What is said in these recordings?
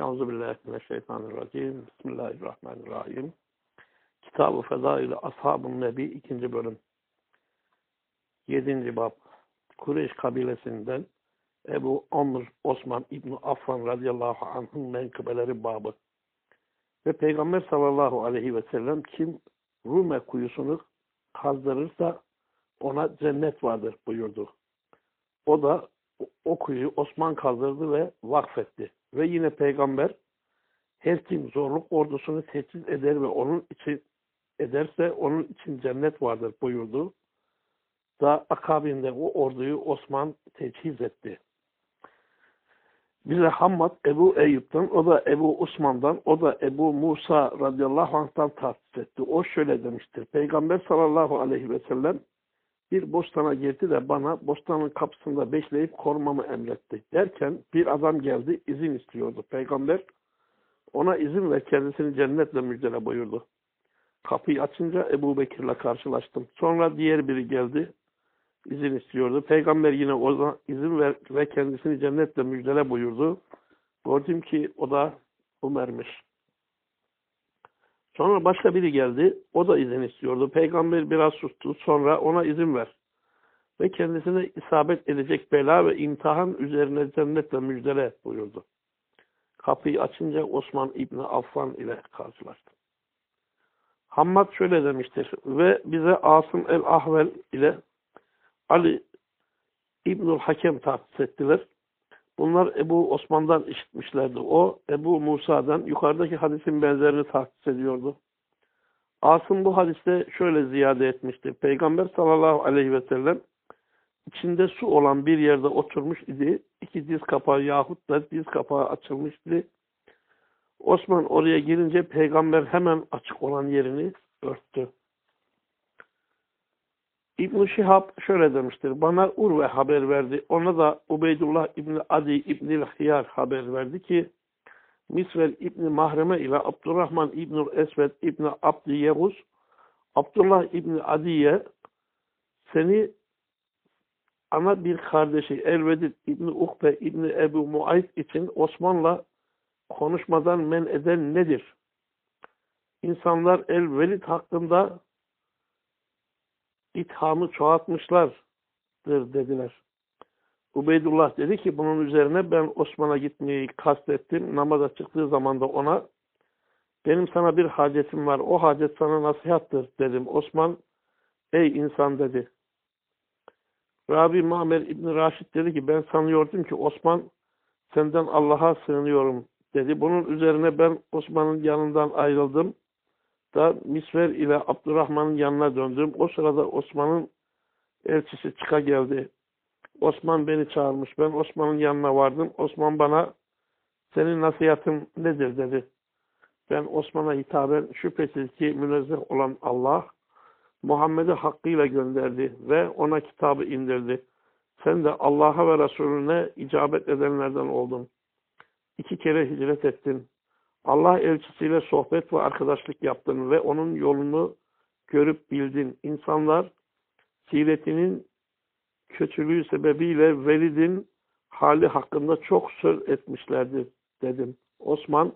Euzubillahimineşşeytanirracim. Bismillahirrahmanirrahim. Kitab-ı Fedaili Ashab-ı Nebi 2. bölüm. 7. bab. Kureyş kabilesinden Ebu Amr Osman İbni Affan radıyallahu anh'ın menkıbeleri babı. Ve Peygamber sallallahu aleyhi ve sellem kim Rume kuyusunu kazdırırsa ona cennet vardır buyurdu. O da o kuyuyu Osman kazdırdı ve vakfetti. Ve yine peygamber her kim zorluk ordusunu teçhiz eder ve onun için ederse onun için cennet vardır buyurdu. Da akabinde o orduyu Osman teçhiz etti. Bize Hammad Ebu Eyyub'dan, o da Ebu Osman'dan, o da Ebu Musa radıyallahu anh'tan tahsis etti. O şöyle demiştir. Peygamber sallallahu aleyhi ve sellem bir bostana girdi de bana bostanın kapısında bekleyip korumamı emretti. Derken bir adam geldi, izin istiyordu. Peygamber ona izin ve kendisini cennetle müjdele buyurdu. Kapıyı açınca Ebu Bekir'le karşılaştım. Sonra diğer biri geldi, izin istiyordu. Peygamber yine ona izin ver ve kendisini cennetle müjdele buyurdu. Gördüm ki o da Umer'miş. Sonra başka biri geldi. O da izin istiyordu. Peygamber biraz sustu. Sonra ona izin ver. Ve kendisine isabet edecek bela ve imtihan üzerine cennetle müjdele buyurdu. Kapıyı açınca Osman İbni Affan ile karşılaştı. Hammad şöyle demiştir. Ve bize Asım el-Ahvel ile Ali İbnül Hakem tahsis ettiler. Bunlar Ebu Osman'dan işitmişlerdi. O Ebu Musa'dan yukarıdaki hadisin benzerini tahsis ediyordu. Asım bu hadiste şöyle ziyade etmişti. Peygamber sallallahu aleyhi ve sellem içinde su olan bir yerde oturmuş idi. İki diz kapağı yahut da diz kapağı açılmıştı. Osman oraya girince peygamber hemen açık olan yerini örttü. İbn-i Şihab şöyle demiştir. Bana Urve haber verdi. Ona da Ubeydullah İbni Adi İbni Hiyar haber verdi ki Misvel İbni Mahreme ile Abdurrahman İbnül Esved İbni Abdi Yevuz Abdullah İbni Adiye seni ana bir kardeşi Elvedid İbni Ukbe İbni Ebu Muayt için Osman'la konuşmadan men eden nedir? İnsanlar Elvelid hakkında ithamı çoğaltmışlardır dediler. Ubeydullah dedi ki bunun üzerine ben Osman'a gitmeyi kastettim. Namaza çıktığı zaman da ona benim sana bir hacetim var. O hacet sana nasihattır dedim. Osman ey insan dedi. Rabi Mamer İbni Raşid dedi ki ben sanıyordum ki Osman senden Allah'a sığınıyorum dedi. Bunun üzerine ben Osman'ın yanından ayrıldım da Misver ile Abdurrahman'ın yanına döndüm. O sırada Osman'ın elçisi çıka geldi. Osman beni çağırmış. Ben Osman'ın yanına vardım. Osman bana senin nasihatın nedir dedi. Ben Osman'a hitaben şüphesiz ki münezzeh olan Allah Muhammed'i hakkıyla gönderdi ve ona kitabı indirdi. Sen de Allah'a ve Resulüne icabet edenlerden oldun. İki kere hicret ettin. Allah elçisiyle sohbet ve arkadaşlık yaptın ve onun yolunu görüp bildin. İnsanlar siretinin kötülüğü sebebiyle Velid'in hali hakkında çok söz etmişlerdir dedim. Osman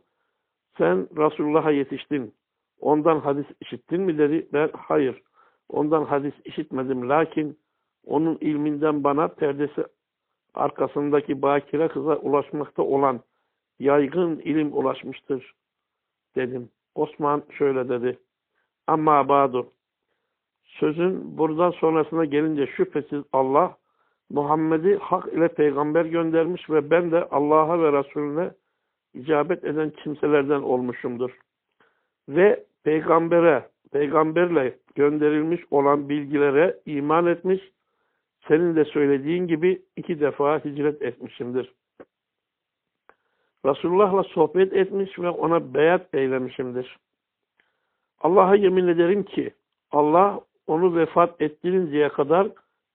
sen Resulullah'a yetiştin. Ondan hadis işittin mi dedi. Ben hayır. Ondan hadis işitmedim. Lakin onun ilminden bana perdesi arkasındaki bakire kıza ulaşmakta olan yaygın ilim ulaşmıştır dedim. Osman şöyle dedi. Ama badu sözün buradan sonrasına gelince şüphesiz Allah Muhammed'i hak ile peygamber göndermiş ve ben de Allah'a ve Resulüne icabet eden kimselerden olmuşumdur. Ve peygambere, peygamberle gönderilmiş olan bilgilere iman etmiş, senin de söylediğin gibi iki defa hicret etmişimdir. Resulullah'la sohbet etmiş ve ona beyat eylemişimdir. Allah'a yemin ederim ki Allah onu vefat ettirinceye kadar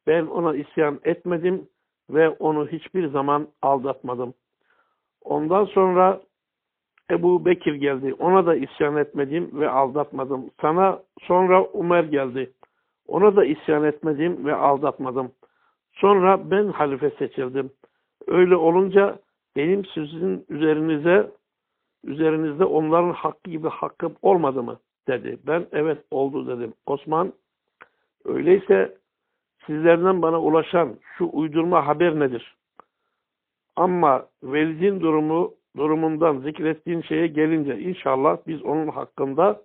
ben ona isyan etmedim ve onu hiçbir zaman aldatmadım. Ondan sonra Ebu Bekir geldi. Ona da isyan etmedim ve aldatmadım. Sana sonra Umer geldi. Ona da isyan etmedim ve aldatmadım. Sonra ben halife seçildim. Öyle olunca benim sizin üzerinize üzerinizde onların hakkı gibi hakkım olmadı mı? dedi. Ben evet oldu dedim. Osman öyleyse sizlerden bana ulaşan şu uydurma haber nedir? Ama Velid'in durumu durumundan zikrettiğin şeye gelince inşallah biz onun hakkında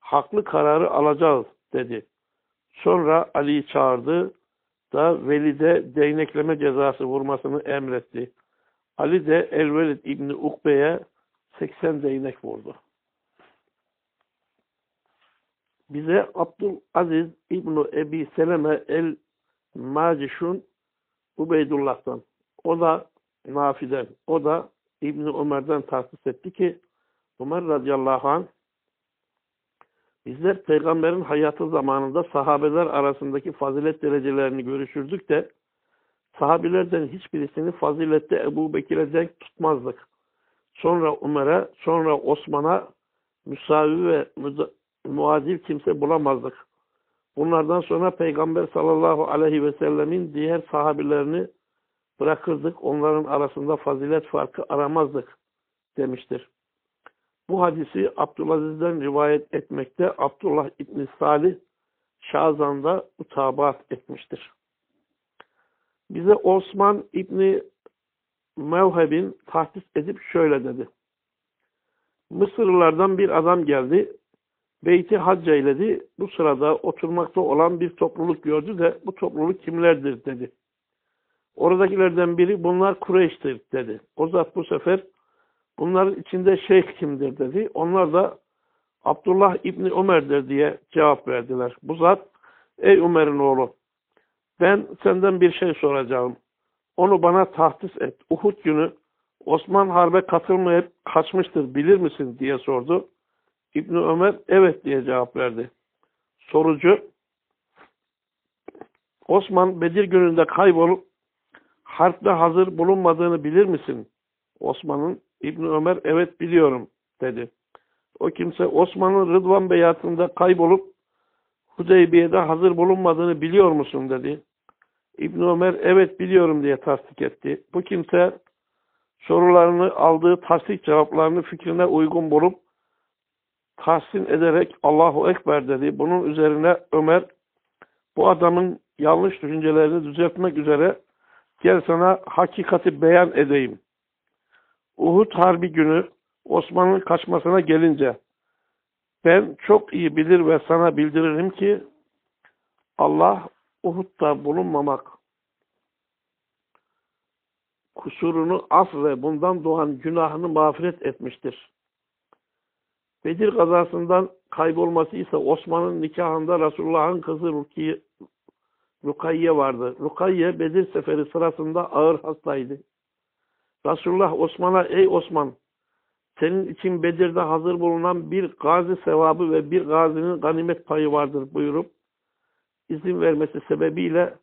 haklı kararı alacağız dedi. Sonra Ali'yi çağırdı da Velid'e değnekleme cezası vurmasını emretti. Ali de Elvelid İbni Ukbe'ye 80 değnek vurdu. Bize Abdülaziz İbni Ebi Seleme el Macişun Ubeydullah'tan. O da Nafi'den. O da İbni Ömer'den tahsis etti ki Ömer radıyallahu anh bizler peygamberin hayatı zamanında sahabeler arasındaki fazilet derecelerini görüşürdük de sahabilerden hiçbirisini fazilette Ebu Bekir'e denk tutmazdık. Sonra Ömer'e, sonra Osman'a müsavi ve muadil kimse bulamazdık. Bunlardan sonra Peygamber sallallahu aleyhi ve sellemin diğer sahabilerini bırakırdık. Onların arasında fazilet farkı aramazdık demiştir. Bu hadisi Abdülaziz'den rivayet etmekte Abdullah İbni Salih Şazan'da utabat etmiştir. Bize Osman İbni Mevheb'in tahsis edip şöyle dedi. Mısırlılardan bir adam geldi. Beyti hac eyledi. Bu sırada oturmakta olan bir topluluk gördü de bu topluluk kimlerdir dedi. Oradakilerden biri bunlar Kureyş'tir dedi. O zat bu sefer bunların içinde şeyh kimdir dedi. Onlar da Abdullah İbni Ömer'dir diye cevap verdiler. Bu zat ey Ömer'in oğlu ben senden bir şey soracağım. Onu bana tahsis et. Uhud günü Osman Harbe katılmayıp kaçmıştır bilir misin diye sordu. İbni Ömer evet diye cevap verdi. Sorucu Osman Bedir gününde kaybolup harpte hazır bulunmadığını bilir misin? Osman'ın İbni Ömer evet biliyorum dedi. O kimse Osman'ın Rıdvan beyatında kaybolup Hudeybiye'de hazır bulunmadığını biliyor musun dedi. İbn Ömer evet biliyorum diye tasdik etti. Bu kimse sorularını aldığı tasdik cevaplarını fikrine uygun bulup tahsin ederek Allahu Ekber dedi. Bunun üzerine Ömer bu adamın yanlış düşüncelerini düzeltmek üzere gel sana hakikati beyan edeyim. Uhud Harbi günü Osman'ın kaçmasına gelince ben çok iyi bilir ve sana bildiririm ki Allah Uhud'da bulunmamak kusurunu af ve bundan doğan günahını mağfiret etmiştir. Bedir kazasından kaybolması ise Osman'ın nikahında Resulullah'ın kızı Rukiye, Rukayye vardı. Rukayye Bedir seferi sırasında ağır hastaydı. Resulullah Osman'a ey Osman senin için Bedir'de hazır bulunan bir gazi sevabı ve bir gazinin ganimet payı vardır buyurup izin vermesi sebebiyle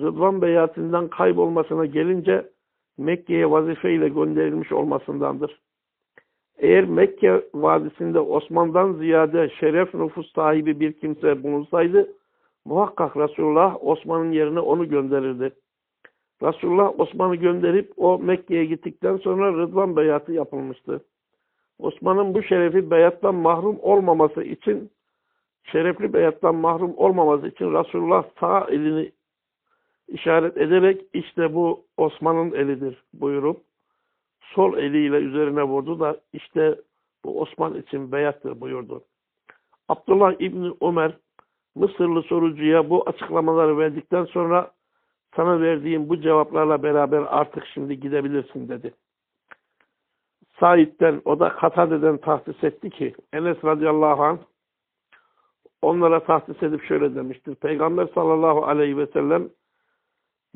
Rıdvan beyatinden kaybolmasına gelince Mekke'ye vazifeyle gönderilmiş olmasındandır. Eğer Mekke vadisinde Osman'dan ziyade şeref nüfus sahibi bir kimse bulunsaydı muhakkak Resulullah Osman'ın yerine onu gönderirdi. Resulullah Osman'ı gönderip o Mekke'ye gittikten sonra Rıdvan beyatı yapılmıştı. Osman'ın bu şerefi beyattan mahrum olmaması için şerefli beyattan mahrum olmaması için Resulullah sağ elini işaret ederek işte bu Osman'ın elidir buyurup sol eliyle üzerine vurdu da işte bu Osman için beyattır buyurdu. Abdullah İbni Ömer Mısırlı sorucuya bu açıklamaları verdikten sonra sana verdiğim bu cevaplarla beraber artık şimdi gidebilirsin dedi. Said'den o da Katade'den tahsis etti ki Enes radıyallahu anh onlara tahsis edip şöyle demiştir. Peygamber sallallahu aleyhi ve sellem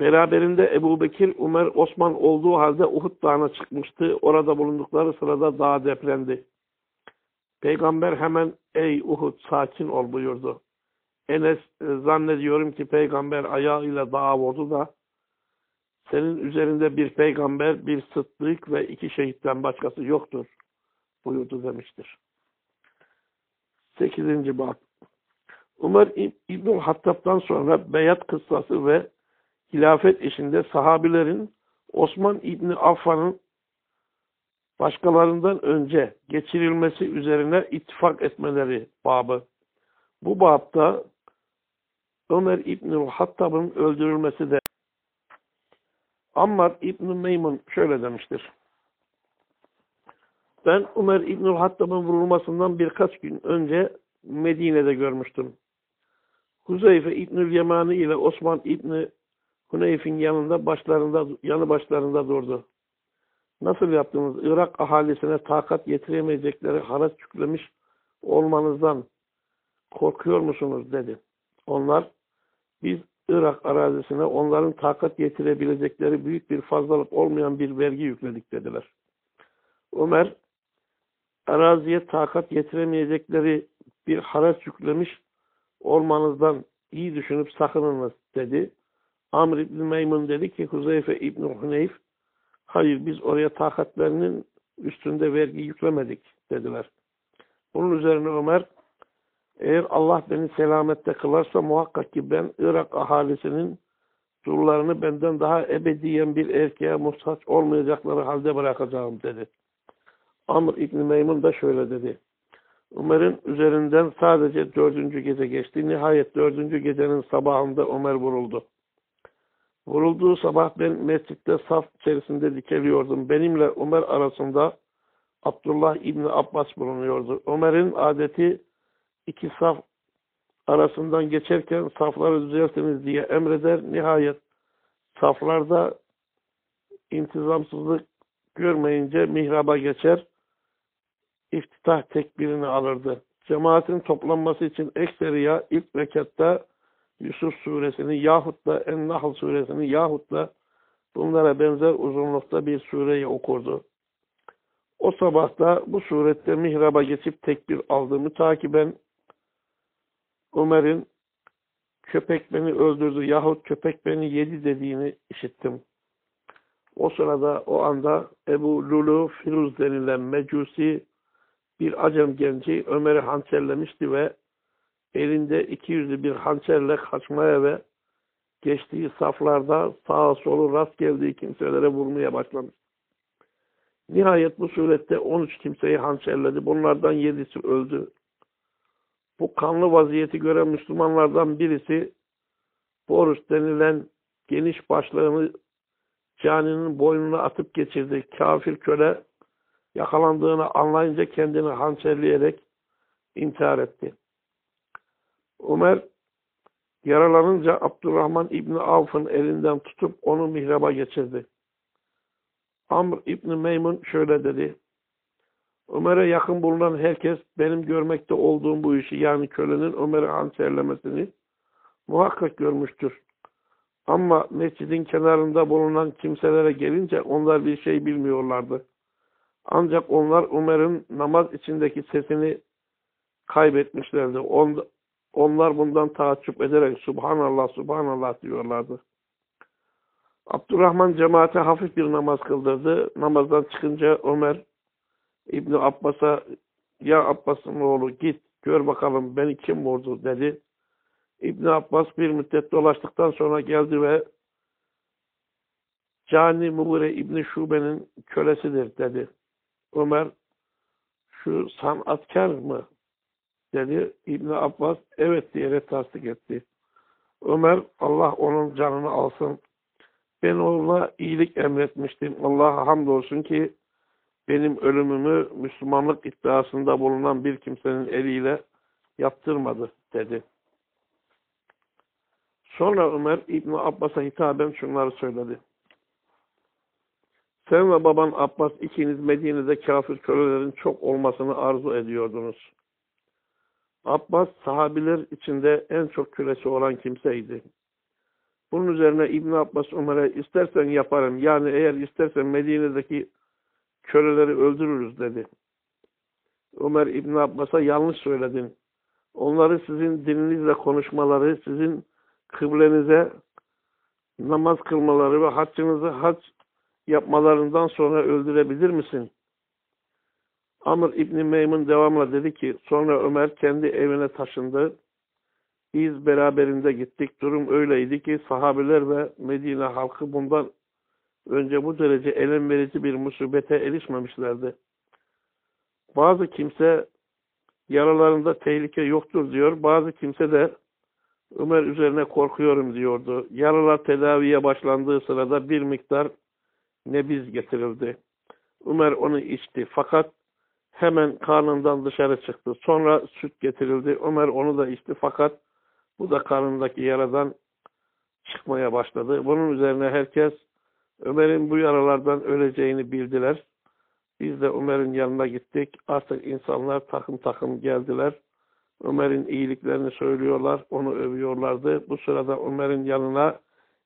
beraberinde Ebu Bekir, Ömer, Osman olduğu halde Uhud dağına çıkmıştı. Orada bulundukları sırada dağ depremdi. Peygamber hemen ey Uhud sakin ol buyurdu. Enes e, zannediyorum ki peygamber ayağıyla dağa vurdu da senin üzerinde bir peygamber, bir sıddık ve iki şehitten başkası yoktur buyurdu demiştir. Sekizinci bab. Ömer İbn Hattab'dan sonra beyat kıssası ve hilafet işinde sahabilerin Osman İbni Affan'ın başkalarından önce geçirilmesi üzerine ittifak etmeleri babı. Bu babda Ömer İbnül Hattab'ın öldürülmesi de Ammar İbn Meymun şöyle demiştir. Ben Ömer İbnül Hattab'ın vurulmasından birkaç gün önce Medine'de görmüştüm. Huzeyfe İbnül Yemani ile Osman İbni Huneyf'in yanında başlarında yanı başlarında durdu. Nasıl yaptınız? Irak ahalisine takat yetiremeyecekleri haraç yüklemiş olmanızdan korkuyor musunuz? dedi. Onlar biz Irak arazisine onların takat yetirebilecekleri büyük bir fazlalık olmayan bir vergi yükledik dediler. Ömer araziye takat yetiremeyecekleri bir haraç yüklemiş olmanızdan iyi düşünüp sakınınız dedi. Amr İbni Meymun dedi ki Huzeyfe İbni Huneyf hayır biz oraya takatlerinin üstünde vergi yüklemedik dediler. Bunun üzerine Ömer eğer Allah beni selamette kılarsa muhakkak ki ben Irak ahalisinin dullarını benden daha ebediyen bir erkeğe muhtaç olmayacakları halde bırakacağım dedi. Amr İbni Meymun da şöyle dedi. Ömer'in üzerinden sadece dördüncü gece geçti. Nihayet dördüncü gecenin sabahında Ömer vuruldu. Vurulduğu sabah ben mescitte saf içerisinde dikeliyordum. Benimle Ömer arasında Abdullah İbni Abbas bulunuyordu. Ömer'in adeti iki saf arasından geçerken safları düzeltiniz diye emreder. Nihayet saflarda intizamsızlık görmeyince mihraba geçer iftitah tekbirini alırdı. Cemaatin toplanması için ekseriya ilk rekatta Yusuf suresini yahut da En-Nahl suresini yahut da bunlara benzer uzunlukta bir sureyi okurdu. O sabahta bu surette mihraba geçip tekbir aldığımı takiben Ömer'in köpek beni öldürdü yahut köpek beni yedi dediğini işittim. O sırada o anda Ebu Lulu Firuz denilen mecusi bir acem genci Ömer'i hançerlemişti ve elinde iki yüzlü bir hançerle kaçmaya ve geçtiği saflarda sağa solu rast geldiği kimselere vurmaya başlamış. Nihayet bu surette 13 kimseyi hançerledi. Bunlardan yedisi öldü. Bu kanlı vaziyeti gören Müslümanlardan birisi Boris denilen geniş başlığını caninin boynuna atıp geçirdi. Kafir köle yakalandığını anlayınca kendini hançerleyerek intihar etti. Ömer yaralanınca Abdurrahman İbni Avf'ın elinden tutup onu mihraba geçirdi. Amr İbni Meymun şöyle dedi. Ömer'e yakın bulunan herkes benim görmekte olduğum bu işi yani kölenin Ömer'i hançerlemesini muhakkak görmüştür. Ama mescidin kenarında bulunan kimselere gelince onlar bir şey bilmiyorlardı. Ancak onlar Ömer'in namaz içindeki sesini kaybetmişlerdi. On, onlar bundan taaccüp ederek Subhanallah, Subhanallah diyorlardı. Abdurrahman cemaate hafif bir namaz kıldırdı. Namazdan çıkınca Ömer İbni Abbas'a ya Abbas'ın oğlu git gör bakalım beni kim vurdu dedi. İbni Abbas bir müddet dolaştıktan sonra geldi ve Cani Mugire İbni Şube'nin kölesidir dedi. Ömer şu sanatkar mı? dedi. İbni Abbas evet diyerek tasdik etti. Ömer Allah onun canını alsın. Ben ona iyilik emretmiştim. Allah'a hamdolsun ki benim ölümümü Müslümanlık iddiasında bulunan bir kimsenin eliyle yaptırmadı dedi. Sonra Ömer İbni Abbas'a hitaben şunları söyledi. Sen ve baban Abbas ikiniz Medine'de kafir kölelerin çok olmasını arzu ediyordunuz. Abbas sahabiler içinde en çok kölesi olan kimseydi. Bunun üzerine İbn Abbas Ömer'e istersen yaparım. Yani eğer istersen Medine'deki köleleri öldürürüz dedi. Ömer İbn Abbas'a yanlış söyledin. Onları sizin dininizle konuşmaları, sizin kıblenize namaz kılmaları ve haccınızı hac yapmalarından sonra öldürebilir misin? Amr İbni Meymun devamla dedi ki sonra Ömer kendi evine taşındı. Biz beraberinde gittik. Durum öyleydi ki sahabeler ve Medine halkı bundan önce bu derece elem verici bir musibete erişmemişlerdi. Bazı kimse yaralarında tehlike yoktur diyor. Bazı kimse de Ömer üzerine korkuyorum diyordu. Yaralar tedaviye başlandığı sırada bir miktar nebiz getirildi. Ömer onu içti. Fakat hemen karnından dışarı çıktı. Sonra süt getirildi. Ömer onu da içti. Fakat bu da karnındaki yaradan çıkmaya başladı. Bunun üzerine herkes Ömer'in bu yaralardan öleceğini bildiler. Biz de Ömer'in yanına gittik. Artık insanlar takım takım geldiler. Ömer'in iyiliklerini söylüyorlar, onu övüyorlardı. Bu sırada Ömer'in yanına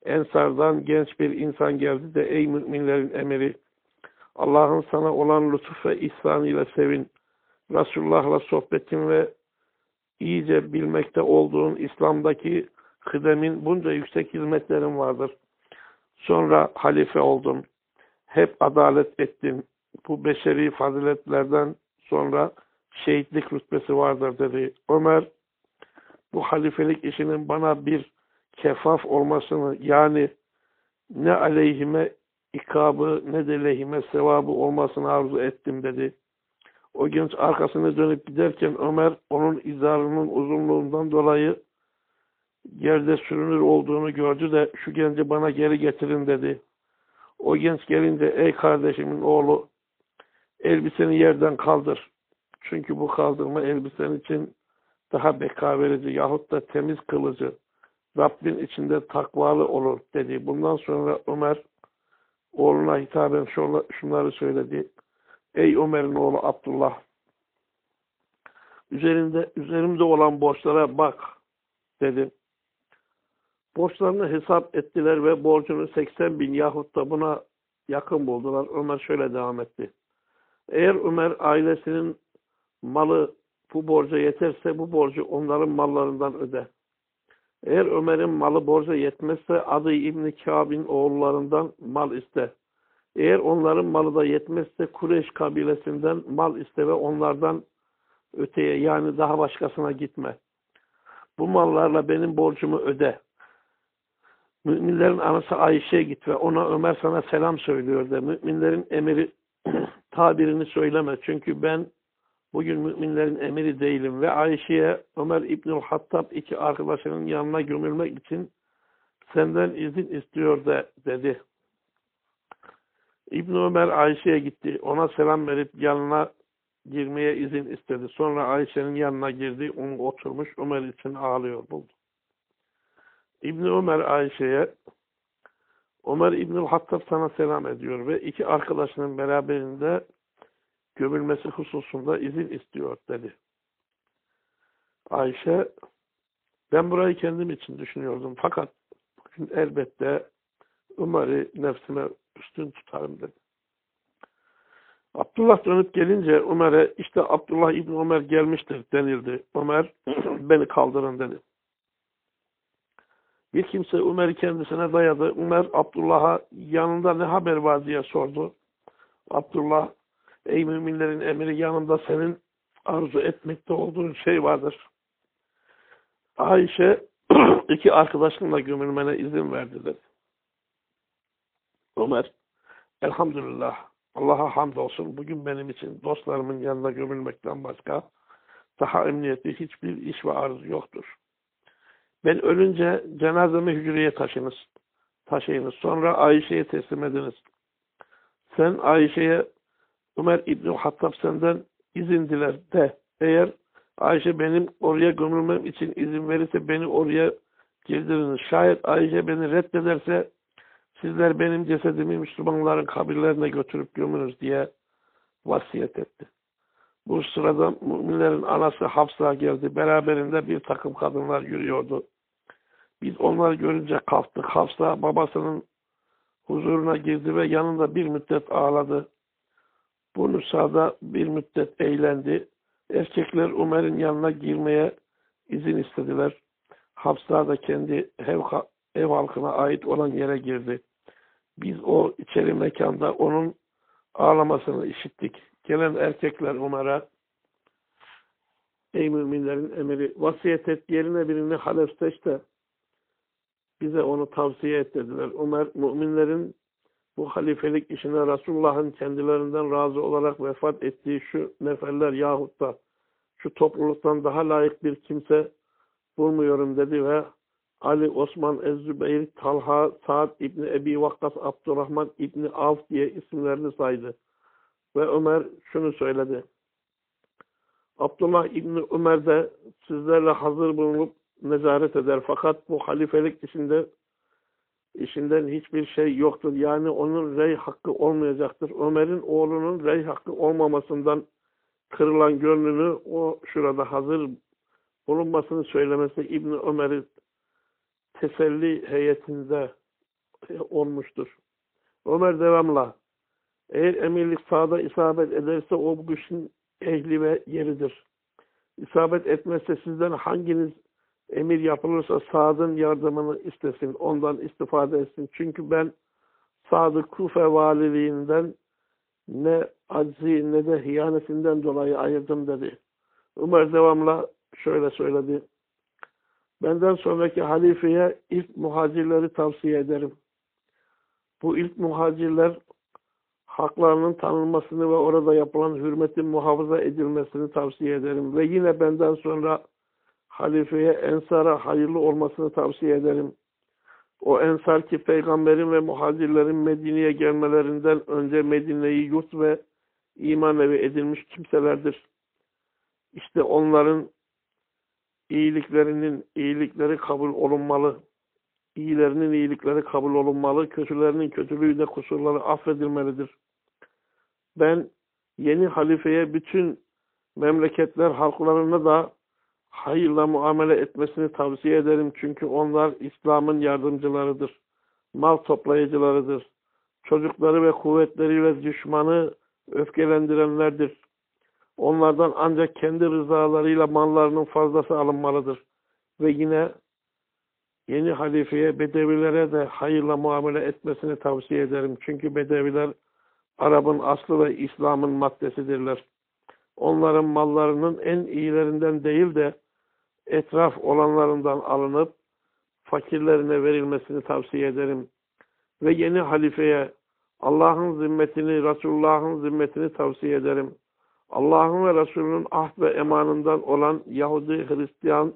Ensar'dan genç bir insan geldi de ey müminlerin emiri Allah'ın sana olan lütuf ve ihsanıyla sevin. Resulullah'la sohbetin ve iyice bilmekte olduğun İslam'daki kıdemin bunca yüksek hizmetlerin vardır. Sonra halife oldun. Hep adalet ettin. Bu beşeri faziletlerden sonra şehitlik rütbesi vardır dedi. Ömer bu halifelik işinin bana bir kefaf olmasını yani ne aleyhime ikabı ne de lehime sevabı olmasını arzu ettim dedi. O genç arkasını dönüp giderken Ömer onun izarının uzunluğundan dolayı yerde sürünür olduğunu gördü de şu genci bana geri getirin dedi. O genç gelince ey kardeşimin oğlu elbiseni yerden kaldır. Çünkü bu kaldırma elbisen için daha beka verici yahut da temiz kılıcı Rabbin içinde takvalı olur dedi. Bundan sonra Ömer oğluna hitaben şunları söyledi. Ey Ömer'in oğlu Abdullah üzerinde üzerimde olan borçlara bak dedi. Borçlarını hesap ettiler ve borcunu 80 bin yahut da buna yakın buldular. Ömer şöyle devam etti. Eğer Ömer ailesinin malı bu borca yeterse bu borcu onların mallarından öde. Eğer Ömer'in malı borca yetmezse adı İbni Kâb'in oğullarından mal iste. Eğer onların malı da yetmezse Kureyş kabilesinden mal iste ve onlardan öteye yani daha başkasına gitme. Bu mallarla benim borcumu öde. Müminlerin anası Ayşe'ye git ve ona Ömer sana selam söylüyor de. Müminlerin emiri tabirini söyleme. Çünkü ben bugün müminlerin emiri değilim ve Ayşe'ye Ömer İbnül Hattab iki arkadaşının yanına gömülmek için senden izin istiyor de dedi. İbn Ömer Ayşe'ye gitti. Ona selam verip yanına girmeye izin istedi. Sonra Ayşe'nin yanına girdi. Onu oturmuş Ömer için ağlıyor buldu. İbn Ömer Ayşe'ye Ömer İbnül Hattab sana selam ediyor ve iki arkadaşının beraberinde gömülmesi hususunda izin istiyor dedi. Ayşe ben burayı kendim için düşünüyordum fakat bugün elbette Ömer'i nefsime üstün tutarım dedi. Abdullah dönüp gelince Ömer'e işte Abdullah İbni Ömer gelmiştir denildi. Ömer beni kaldırın dedi. Bir kimse Ömer'i kendisine dayadı. Ömer Abdullah'a yanında ne haber var diye sordu. Abdullah ey müminlerin emiri yanında senin arzu etmekte olduğun şey vardır. Ayşe iki arkadaşınla gömülmene izin verdi. Ömer elhamdülillah Allah'a hamdolsun bugün benim için dostlarımın yanında gömülmekten başka daha emniyetli hiçbir iş ve arzu yoktur. Ben ölünce cenazemi hücreye taşınız. Taşıyınız. Sonra Ayşe'ye teslim ediniz. Sen Ayşe'ye Ömer İbni Hattab senden izin diler de. Eğer Ayşe benim oraya gömülmem için izin verirse beni oraya girdiriniz. Şayet Ayşe beni reddederse sizler benim cesedimi Müslümanların kabirlerine götürüp gömünüz diye vasiyet etti. Bu sırada müminlerin anası Hafsa geldi. Beraberinde bir takım kadınlar yürüyordu. Biz onları görünce kalktık. Hafsa babasının huzuruna girdi ve yanında bir müddet ağladı. Bu nüshada bir müddet eğlendi. Erkekler Ömer'in yanına girmeye izin istediler. Hafsa da kendi ev, ev halkına ait olan yere girdi. Biz o içeri mekanda onun ağlamasını işittik. Gelen erkekler Ömer'e Ey müminlerin emiri vasiyet et yerine birini halef seç de bize onu tavsiye et dediler. Ömer müminlerin bu halifelik işine Resulullah'ın kendilerinden razı olarak vefat ettiği şu neferler yahut da şu topluluktan daha layık bir kimse bulmuyorum dedi ve Ali, Osman, Ez-Zübeyir, Talha, Sa'd İbni Ebi Vakkas, Abdurrahman İbni Avf diye isimlerini saydı. Ve Ömer şunu söyledi. Abdullah İbni Ömer de sizlerle hazır bulunup nezaret eder. Fakat bu halifelik işinde işinden hiçbir şey yoktur. Yani onun rey hakkı olmayacaktır. Ömer'in oğlunun rey hakkı olmamasından kırılan gönlünü o şurada hazır bulunmasını söylemesi İbni Ömer'i teselli heyetinde olmuştur. Ömer devamla eğer emirlik sağda isabet ederse o bu işin ehli ve yeridir. İsabet etmezse sizden hanginiz emir yapılırsa Sad'ın yardımını istesin, ondan istifade etsin. Çünkü ben Sad'ı Kufe valiliğinden ne aczi ne de hiyanetinden dolayı ayırdım dedi. Ömer devamla şöyle söyledi. Benden sonraki halifeye ilk muhacirleri tavsiye ederim. Bu ilk muhacirler haklarının tanınmasını ve orada yapılan hürmetin muhafaza edilmesini tavsiye ederim. Ve yine benden sonra halifeye ensara hayırlı olmasını tavsiye ederim. O ensar ki peygamberin ve muhacirlerin Medine'ye gelmelerinden önce Medine'yi yurt ve iman evi edilmiş kimselerdir. İşte onların iyiliklerinin iyilikleri kabul olunmalı. İyilerinin iyilikleri kabul olunmalı. Kötülerinin kötülüğü de kusurları affedilmelidir. Ben yeni halifeye bütün memleketler halklarına da hayırla muamele etmesini tavsiye ederim. Çünkü onlar İslam'ın yardımcılarıdır. Mal toplayıcılarıdır. Çocukları ve kuvvetleriyle düşmanı öfkelendirenlerdir. Onlardan ancak kendi rızalarıyla mallarının fazlası alınmalıdır. Ve yine yeni halifeye Bedevilere de hayırla muamele etmesini tavsiye ederim. Çünkü Bedeviler Arap'ın aslı ve İslam'ın maddesidirler. Onların mallarının en iyilerinden değil de etraf olanlarından alınıp fakirlerine verilmesini tavsiye ederim. Ve yeni halifeye Allah'ın zimmetini, Resulullah'ın zimmetini tavsiye ederim. Allah'ın ve Resulünün ahd ve emanından olan Yahudi, Hristiyan,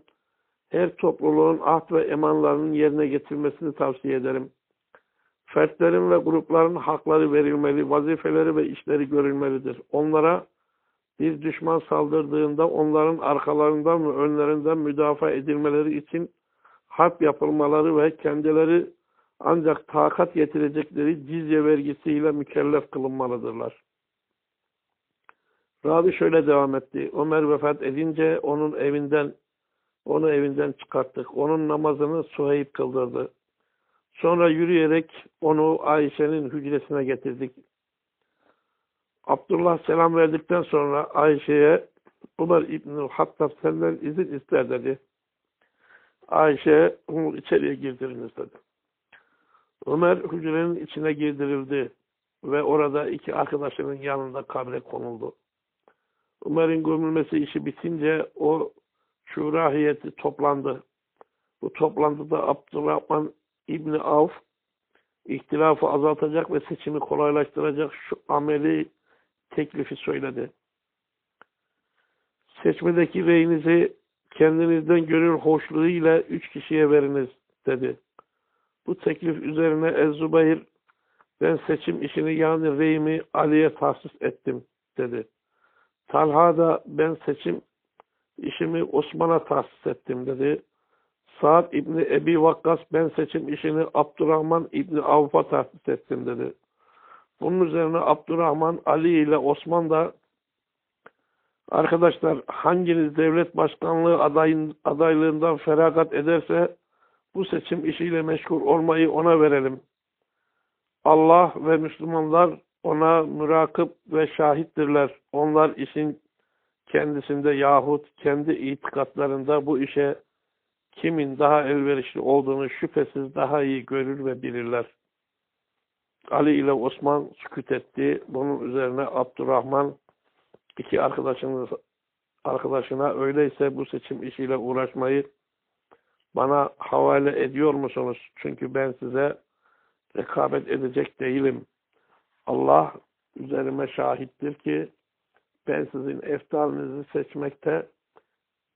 her topluluğun ahd ve emanlarının yerine getirmesini tavsiye ederim. Fertlerin ve grupların hakları verilmeli, vazifeleri ve işleri görülmelidir. Onlara bir düşman saldırdığında onların arkalarından ve önlerinden müdafaa edilmeleri için harp yapılmaları ve kendileri ancak takat getirecekleri cizye vergisiyle mükellef kılınmalıdırlar. Rabi şöyle devam etti. Ömer vefat edince onun evinden onu evinden çıkarttık. Onun namazını Suheyb kıldırdı. Sonra yürüyerek onu Ayşe'nin hücresine getirdik. Abdullah selam verdikten sonra Ayşe'ye Umar İbni Hattab senden izin ister dedi. Ayşe onu içeriye girdiriniz dedi. Ömer hücrenin içine girdirildi ve orada iki arkadaşının yanında kabre konuldu. Ömer'in gömülmesi işi bitince o şura heyeti toplandı. Bu toplantıda Abdurrahman İbni Avf ihtilafı azaltacak ve seçimi kolaylaştıracak şu ameli teklifi söyledi. Seçmedeki reyinizi kendinizden gönül hoşluğuyla üç kişiye veriniz dedi. Bu teklif üzerine Ez-Zubayr ben seçim işini yani reyimi Ali'ye tahsis ettim dedi. Talha da ben seçim işimi Osman'a tahsis ettim dedi. Sa'd İbni Ebi Vakkas ben seçim işini Abdurrahman İbni Avf'a tahsis ettim dedi. Bunun üzerine Abdurrahman, Ali ile Osman da arkadaşlar hanginiz devlet başkanlığı adayın, adaylığından feragat ederse bu seçim işiyle meşgul olmayı ona verelim. Allah ve Müslümanlar ona mürakip ve şahittirler. Onlar işin kendisinde yahut kendi itikatlarında bu işe kimin daha elverişli olduğunu şüphesiz daha iyi görür ve bilirler. Ali ile Osman sükut etti. Bunun üzerine Abdurrahman iki arkadaşınız arkadaşına öyleyse bu seçim işiyle uğraşmayı bana havale ediyor musunuz? Çünkü ben size rekabet edecek değilim. Allah üzerime şahittir ki ben sizin eftalinizi seçmekte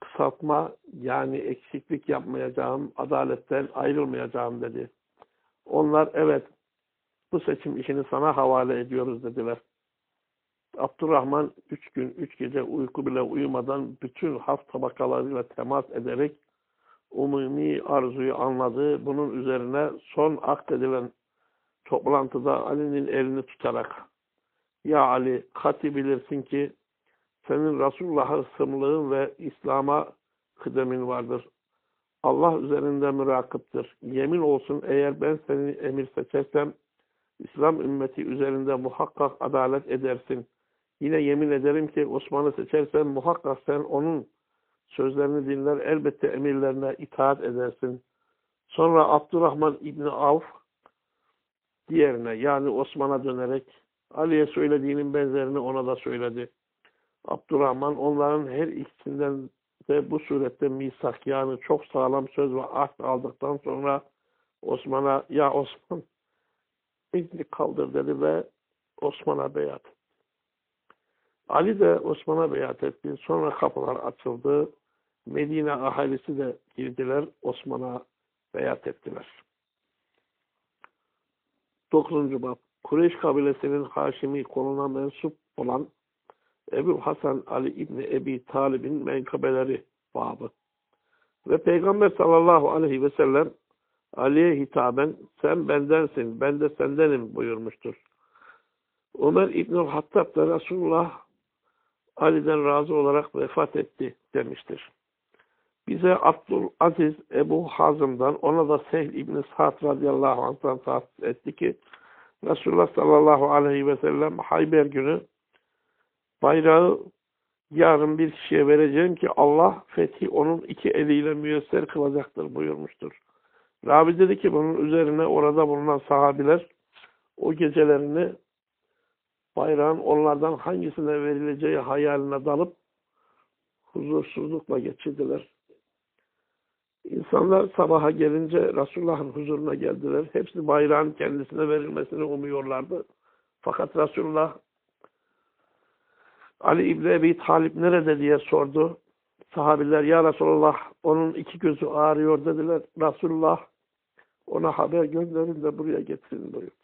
kısaltma yani eksiklik yapmayacağım, adaletten ayrılmayacağım dedi. Onlar evet bu seçim işini sana havale ediyoruz dediler. Abdurrahman üç gün, üç gece uyku bile uyumadan bütün halk tabakalarıyla temas ederek umumi arzuyu anladı. Bunun üzerine son akdedilen toplantıda Ali'nin elini tutarak Ya Ali, kati bilirsin ki senin Resulullah'a sımlığın ve İslam'a kıdemin vardır. Allah üzerinde mürakıptır. Yemin olsun eğer ben seni emir seçersem İslam ümmeti üzerinde muhakkak adalet edersin. Yine yemin ederim ki Osman'ı seçersen muhakkak sen onun sözlerini dinler, elbette emirlerine itaat edersin. Sonra Abdurrahman İbni Avf diğerine yani Osman'a dönerek Ali'ye söylediğinin benzerini ona da söyledi. Abdurrahman onların her ikisinden de bu surette misak yani çok sağlam söz ve ahd aldıktan sonra Osman'a ya Osman izni kaldır ve Osman'a beyat. Ali de Osman'a beyat etti. Sonra kapılar açıldı. Medine ahalisi de girdiler. Osman'a beyat ettiler. 9. bab Kureyş kabilesinin Haşimi konuna mensup olan Ebu Hasan Ali İbni Ebi Talib'in menkabeleri babı. Ve Peygamber sallallahu aleyhi ve sellem Ali'ye hitaben sen bendensin, ben de sendenim buyurmuştur. Ömer İbn-i Hattab da Resulullah Ali'den razı olarak vefat etti demiştir. Bize Abdülaziz Ebu Hazım'dan ona da Sehl İbn-i Sa'd radıyallahu anh'tan etti ki Resulullah sallallahu aleyhi ve sellem Hayber günü bayrağı yarın bir kişiye vereceğim ki Allah fethi onun iki eliyle müyesser kılacaktır buyurmuştur. Rabi dedi ki bunun üzerine orada bulunan sahabiler o gecelerini bayrağın onlardan hangisine verileceği hayaline dalıp huzursuzlukla geçirdiler. İnsanlar sabaha gelince Resulullah'ın huzuruna geldiler. Hepsi bayrağın kendisine verilmesini umuyorlardı. Fakat Resulullah Ali İbni Ebi Talip nerede diye sordu. Sahabiler ya Resulullah onun iki gözü ağrıyor dediler. Resulullah ona haber gönderin de buraya getirin buyurdu.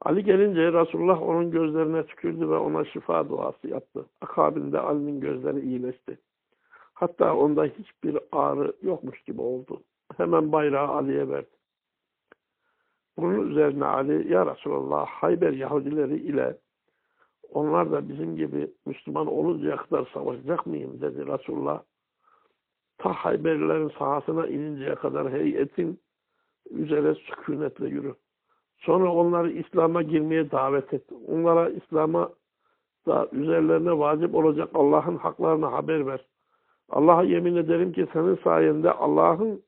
Ali gelince Resulullah onun gözlerine tükürdü ve ona şifa duası yaptı. Akabinde Ali'nin gözleri iyileşti. Hatta onda hiçbir ağrı yokmuş gibi oldu. Hemen bayrağı Ali'ye verdi. Bunun üzerine Ali, Ya Resulallah, Hayber Yahudileri ile onlar da bizim gibi Müslüman oluncaya kadar savaşacak mıyım dedi Resulullah. Ta Hayberlilerin sahasına ininceye kadar heyetin üzere sükunetle yürü. Sonra onları İslam'a girmeye davet et. Onlara İslam'a da üzerlerine vacip olacak Allah'ın haklarını haber ver. Allah'a yemin ederim ki senin sayende Allah'ın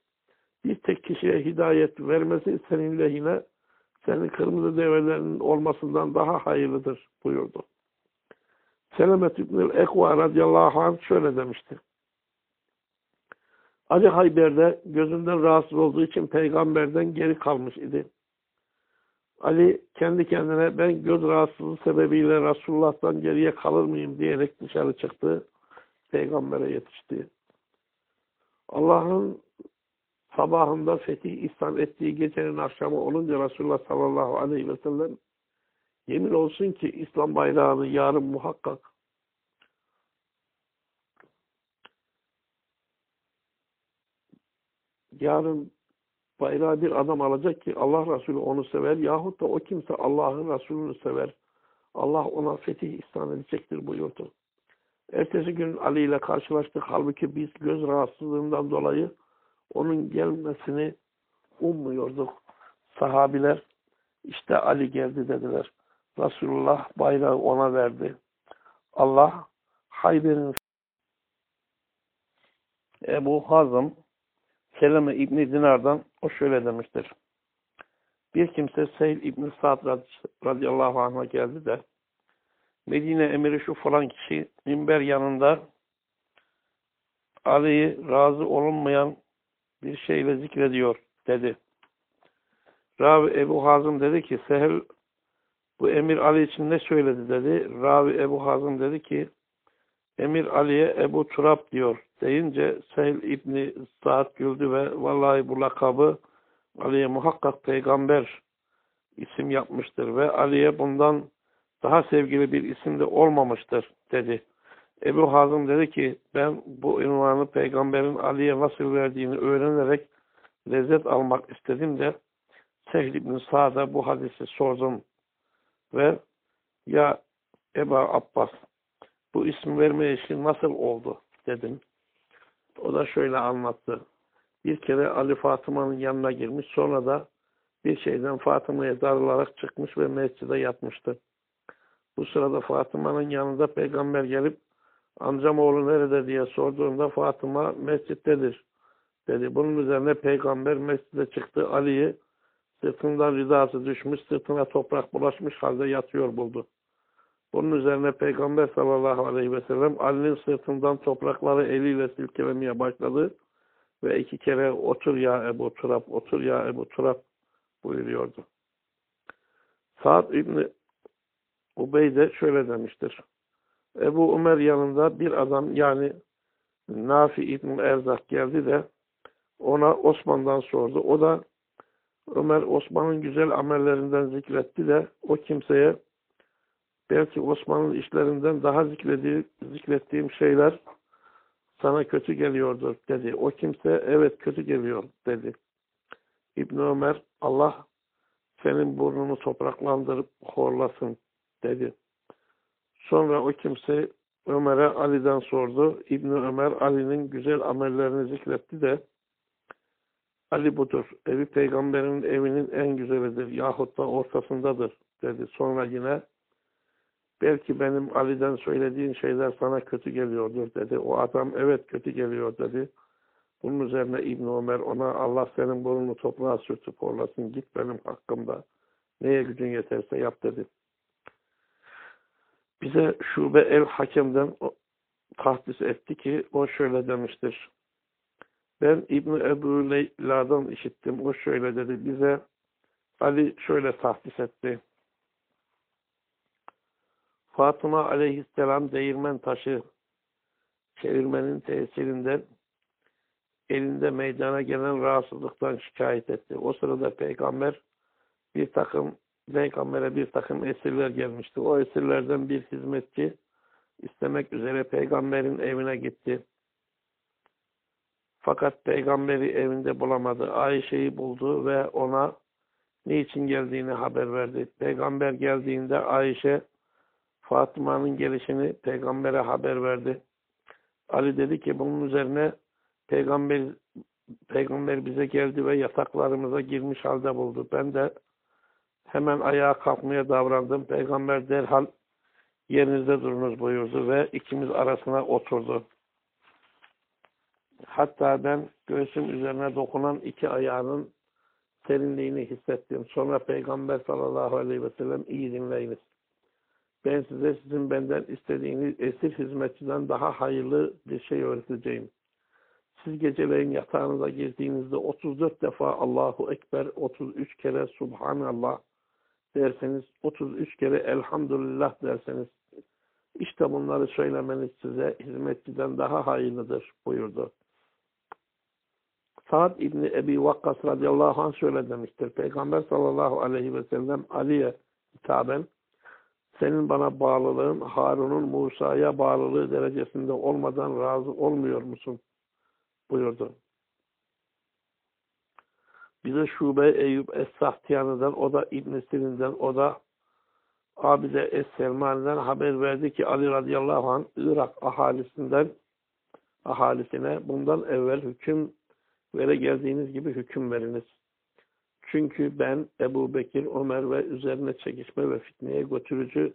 bir tek kişiye hidayet vermesi senin lehine senin kırmızı develerinin olmasından daha hayırlıdır buyurdu. Selamet İbnül Ekva radıyallahu anh şöyle demişti. Ali Hayber'de gözünden rahatsız olduğu için peygamberden geri kalmış idi. Ali kendi kendine ben göz rahatsızlığı sebebiyle Resulullah'tan geriye kalır mıyım diyerek dışarı çıktı. Peygamber'e yetişti. Allah'ın sabahında fetih ihsan ettiği gecenin akşamı olunca Resulullah sallallahu aleyhi ve sellem yemin olsun ki İslam bayrağını yarın muhakkak yarın bayrağı bir adam alacak ki Allah Resulü onu sever yahut da o kimse Allah'ın Resulünü sever. Allah ona fetih ihsan edecektir buyurdu. Ertesi gün Ali ile karşılaştık. Halbuki biz göz rahatsızlığından dolayı onun gelmesini ummuyorduk. Sahabiler işte Ali geldi dediler. Resulullah bayrağı ona verdi. Allah Hayber'in Ebu Hazım Seleme İbni Dinar'dan o şöyle demiştir. Bir kimse Seyl İbni Sa'd radıyallahu anh'a geldi de Medine emiri şu falan kişi minber yanında Ali'yi razı olunmayan bir şeyle zikrediyor dedi. Ravi Ebu Hazım dedi ki Sehel bu Emir Ali için ne söyledi dedi. Ravi Ebu Hazım dedi ki Emir Ali'ye Ebu Turab diyor deyince Sehel İbni Sa'd güldü ve vallahi bu lakabı Ali'ye muhakkak peygamber isim yapmıştır ve Ali'ye bundan daha sevgili bir isim de olmamıştır dedi. Ebu Hazım dedi ki ben bu ünvanı peygamberin Ali'ye nasıl verdiğini öğrenerek lezzet almak istedim de Sehl ibn Sa'da bu hadisi sordum ve ya Eba Abbas bu isim verme işi nasıl oldu dedim. O da şöyle anlattı. Bir kere Ali Fatıma'nın yanına girmiş sonra da bir şeyden Fatıma'ya darılarak çıkmış ve mescide yatmıştı. Bu sırada Fatıma'nın yanında peygamber gelip amcam oğlu nerede diye sorduğunda Fatıma mescittedir dedi. Bunun üzerine peygamber mescide çıktı. Ali'yi sırtından ridası düşmüş, sırtına toprak bulaşmış halde yatıyor buldu. Bunun üzerine peygamber sallallahu aleyhi ve sellem Ali'nin sırtından toprakları eliyle silkelemeye başladı ve iki kere otur ya Ebu Turab, otur ya Ebu Turab buyuruyordu. Sa'd İbni Ubeyde şöyle demiştir. Ebu Ömer yanında bir adam yani Nafi İbni Erzak geldi de ona Osman'dan sordu. O da Ömer Osman'ın güzel amellerinden zikretti de o kimseye belki Osman'ın işlerinden daha zikrediği, zikrettiğim şeyler sana kötü geliyordur dedi. O kimse evet kötü geliyor dedi. İbn Ömer Allah senin burnunu topraklandırıp horlasın dedi. Sonra o kimse Ömer'e Ali'den sordu. İbn Ömer Ali'nin güzel amellerini zikretti de Ali budur. Evi peygamberin evinin en güzelidir. Yahut da ortasındadır dedi. Sonra yine belki benim Ali'den söylediğin şeyler sana kötü geliyordur dedi. O adam evet kötü geliyor dedi. Bunun üzerine İbn Ömer ona Allah senin burnunu toprağa sürtüp orlasın git benim hakkımda. Neye gücün yeterse yap dedi. Bize Şube el Hakem'den tahdis etti ki o şöyle demiştir. Ben İbni Ebu Leyla'dan işittim. O şöyle dedi. Bize Ali şöyle tahdis etti. Fatıma aleyhisselam değirmen taşı çevirmenin tesirinden elinde meydana gelen rahatsızlıktan şikayet etti. O sırada peygamber bir takım peygambere bir takım esirler gelmişti. O esirlerden bir hizmetçi istemek üzere peygamberin evine gitti. Fakat peygamberi evinde bulamadı. Ayşe'yi buldu ve ona niçin geldiğini haber verdi. Peygamber geldiğinde Ayşe Fatıma'nın gelişini peygambere haber verdi. Ali dedi ki bunun üzerine peygamber peygamber bize geldi ve yataklarımıza girmiş halde buldu. Ben de hemen ayağa kalkmaya davrandım. Peygamber derhal yerinizde durunuz buyurdu ve ikimiz arasına oturdu. Hatta ben göğsüm üzerine dokunan iki ayağının serinliğini hissettim. Sonra Peygamber sallallahu aleyhi ve sellem iyi dinleyiniz. Ben size sizin benden istediğiniz esir hizmetçiden daha hayırlı bir şey öğreteceğim. Siz geceleyin yatağınıza girdiğinizde 34 defa Allahu Ekber, 33 kere Subhanallah derseniz, 33 kere Elhamdülillah derseniz, işte bunları söylemeniz size hizmetçiden daha hayırlıdır buyurdu. Sa'd İbni Ebi Vakkas radıyallahu anh şöyle demiştir. Peygamber sallallahu aleyhi ve sellem Ali'ye hitaben senin bana bağlılığın Harun'un Musa'ya bağlılığı derecesinde olmadan razı olmuyor musun? buyurdu. Bize Şube Eyüp Es-Sahtiyanı'dan, o da İbn Sirin'den, o da Abide Es-Selmani'den haber verdi ki Ali radıyallahu anh Irak ahalisinden ahalisine bundan evvel hüküm vere geldiğiniz gibi hüküm veriniz. Çünkü ben Ebu Bekir, Ömer ve üzerine çekişme ve fitneye götürücü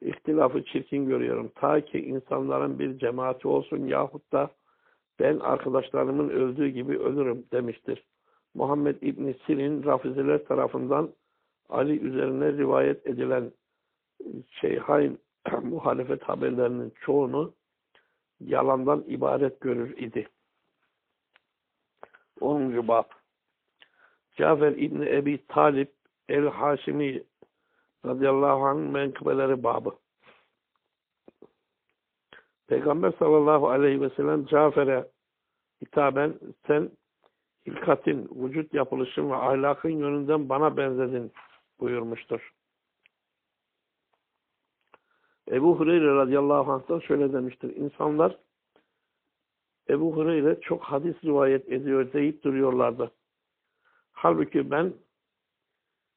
ihtilafı çirkin görüyorum. Ta ki insanların bir cemaati olsun yahut da ben arkadaşlarımın öldüğü gibi ölürüm demiştir. Muhammed İbni Sirin Rafiziler tarafından Ali üzerine rivayet edilen Şeyhain muhalefet haberlerinin çoğunu yalandan ibaret görür idi. 10. bab Cafer İbni Ebi Talip El-Haşimi radıyallahu anh'ın menkıbeleri babı. Peygamber sallallahu aleyhi ve sellem Cafer'e hitaben sen hilkatin, vücut yapılışın ve ahlakın yönünden bana benzedin buyurmuştur. Ebu Hureyre radıyallahu anh'tan şöyle demiştir. İnsanlar Ebu Hureyre çok hadis rivayet ediyor deyip duruyorlardı. Halbuki ben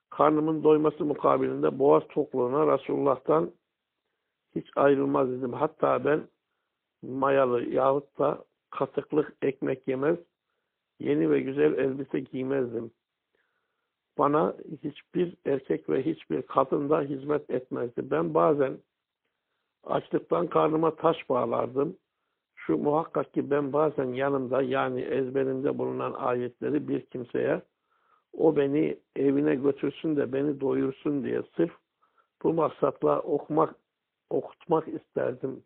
karnımın doyması mukabilinde boğaz tokluğuna Resulullah'tan hiç ayrılmaz idim. Hatta ben mayalı yahut da katıklık ekmek yemez, yeni ve güzel elbise giymezdim. Bana hiçbir erkek ve hiçbir kadın da hizmet etmezdi. Ben bazen açlıktan karnıma taş bağlardım. Şu muhakkak ki ben bazen yanımda yani ezberimde bulunan ayetleri bir kimseye o beni evine götürsün de beni doyursun diye sırf bu maksatla okumak, okutmak isterdim.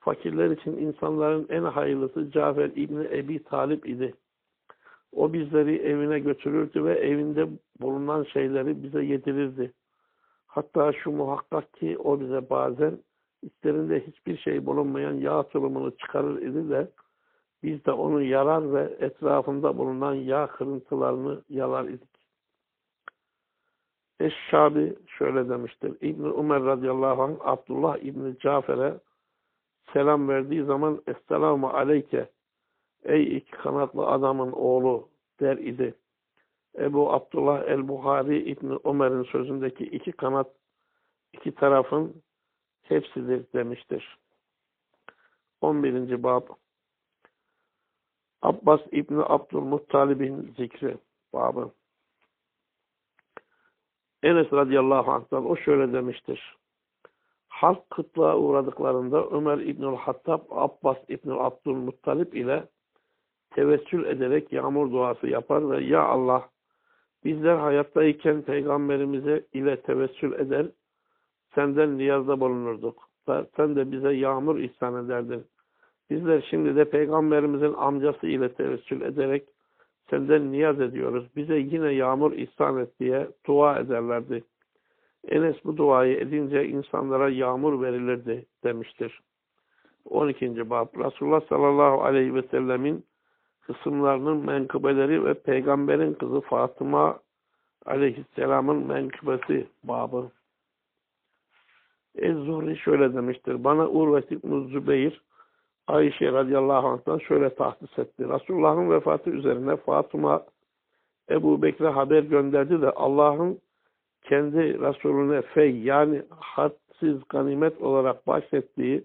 Fakirler için insanların en hayırlısı Cafer İbni Ebi Talip idi. O bizleri evine götürürdü ve evinde bulunan şeyleri bize yedirirdi. Hatta şu muhakkak ki o bize bazen içlerinde hiçbir şey bulunmayan yağ tulumunu çıkarır idi de biz de onu yarar ve etrafında bulunan yağ kırıntılarını yalar idik. Eşşabi şöyle demiştir. İbn Ömer radıyallahu anh Abdullah İbni Cafer'e selam verdiği zaman Esselamu aleyke ey iki kanatlı adamın oğlu der idi. Ebu Abdullah el-Buhari İbni Ömer'in sözündeki iki kanat iki tarafın hepsidir demiştir. 11. Bab Abbas İbni Abdülmuttalib'in zikri babı. Enes radıyallahu anh'tan o şöyle demiştir. Halk kıtlığa uğradıklarında Ömer İbnül Hattab Abbas İbnül Abdülmuttalib ile tevessül ederek yağmur duası yapar ve Ya Allah bizler hayattayken peygamberimize ile tevessül eder senden niyazda bulunurduk. Sen de bize yağmur ihsan ederdin. Bizler şimdi de peygamberimizin amcası ile tevessül ederek senden niyaz ediyoruz. Bize yine yağmur ihsan et diye dua ederlerdi. Enes bu duayı edince insanlara yağmur verilirdi demiştir. 12. Bab Resulullah sallallahu aleyhi ve sellemin kısımlarının menkıbeleri ve peygamberin kızı Fatıma aleyhisselamın menkıbesi babı. Ez-Zuhri şöyle demiştir. Bana Urvet İbn-i Ayşe radıyallahu anh'tan şöyle tahsis etti. Resulullah'ın vefatı üzerine Fatıma Ebu Bekir'e haber gönderdi de Allah'ın kendi Resulüne fey yani hadsiz ganimet olarak bahsettiği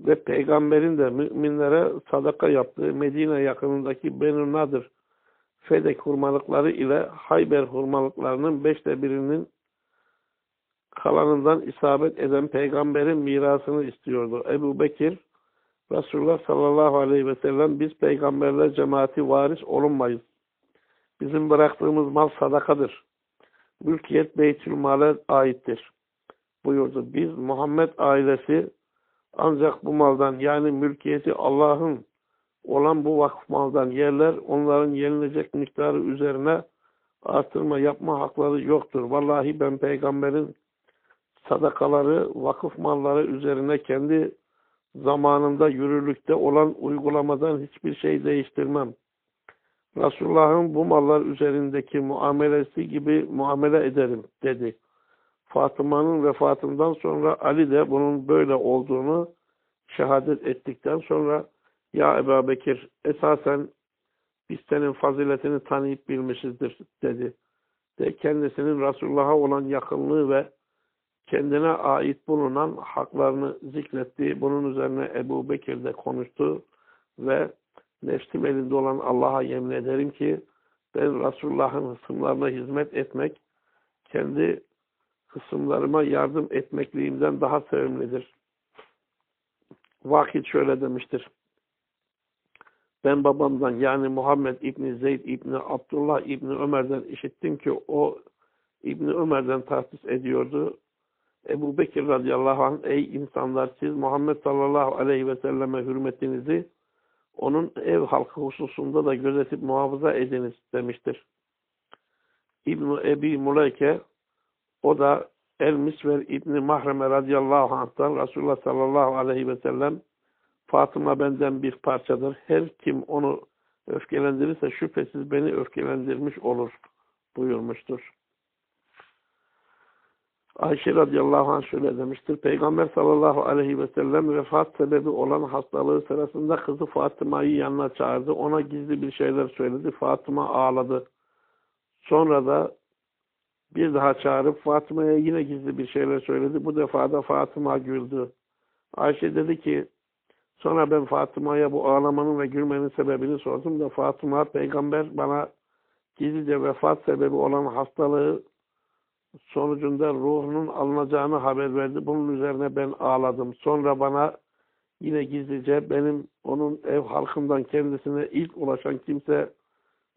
ve peygamberin de müminlere sadaka yaptığı Medine yakınındaki Benu Nadir Fedek hurmalıkları ile Hayber hurmalıklarının beşte birinin kalanından isabet eden peygamberin mirasını istiyordu. Ebu Bekir Resulullah sallallahu aleyhi ve sellem biz peygamberler cemaati varis olunmayız. Bizim bıraktığımız mal sadakadır. Mülkiyet Beytülmal'e aittir. Buyurdu. Biz Muhammed ailesi ancak bu maldan yani mülkiyeti Allah'ın olan bu vakıf maldan yerler onların yenilecek miktarı üzerine artırma yapma hakları yoktur. Vallahi ben peygamberin sadakaları, vakıf malları üzerine kendi zamanında yürürlükte olan uygulamadan hiçbir şey değiştirmem. Resulullah'ın bu mallar üzerindeki muamelesi gibi muamele ederim dedi. Fatıma'nın vefatından sonra Ali de bunun böyle olduğunu şehadet ettikten sonra ya Ebu Bekir esasen biz senin faziletini tanıyıp bilmişizdir dedi. De kendisinin Resulullah'a olan yakınlığı ve kendine ait bulunan haklarını zikretti. Bunun üzerine Ebu Bekir de konuştu ve nefsim elinde olan Allah'a yemin ederim ki ben Resulullah'ın hısımlarına hizmet etmek kendi hısımlarıma yardım etmekliğimden daha sevimlidir. Vakit şöyle demiştir. Ben babamdan yani Muhammed İbni Zeyd İbni Abdullah İbni Ömer'den işittim ki o İbni Ömer'den tahsis ediyordu. Ebu Bekir radıyallahu anh ey insanlar siz Muhammed sallallahu aleyhi ve selleme hürmetinizi onun ev halkı hususunda da gözetip muhafaza ediniz demiştir. İbn Ebi Muleyke o da El-Misver İbni Mahreme radıyallahu anh'tan Resulullah sallallahu aleyhi ve sellem Fatıma benden bir parçadır. Her kim onu öfkelendirirse şüphesiz beni öfkelendirmiş olur buyurmuştur. Ayşe radıyallahu anh şöyle demiştir. Peygamber sallallahu aleyhi ve sellem vefat sebebi olan hastalığı sırasında kızı Fatıma'yı yanına çağırdı. Ona gizli bir şeyler söyledi. Fatıma ağladı. Sonra da bir daha çağırıp Fatıma'ya yine gizli bir şeyler söyledi. Bu defa da Fatıma güldü. Ayşe dedi ki sonra ben Fatıma'ya bu ağlamanın ve gülmenin sebebini sordum da Fatıma peygamber bana gizlice vefat sebebi olan hastalığı sonucunda ruhunun alınacağını haber verdi. Bunun üzerine ben ağladım. Sonra bana yine gizlice benim onun ev halkından kendisine ilk ulaşan kimse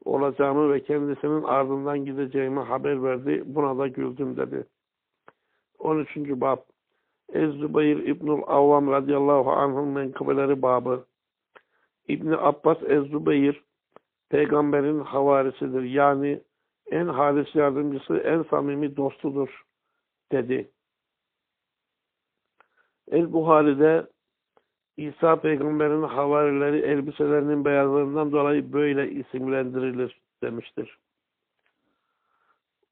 olacağımı ve kendisinin ardından gideceğimi haber verdi. Buna da güldüm dedi. 13. Bab Ez-Zübeyir İbnül Avvam radıyallahu anh'ın menkıbeleri babı İbni Abbas Ez-Zübeyir peygamberin havarisidir. Yani en halis yardımcısı, en samimi dostudur dedi. El-Buhari'de İsa peygamberin havarileri elbiselerinin beyazlarından dolayı böyle isimlendirilir demiştir.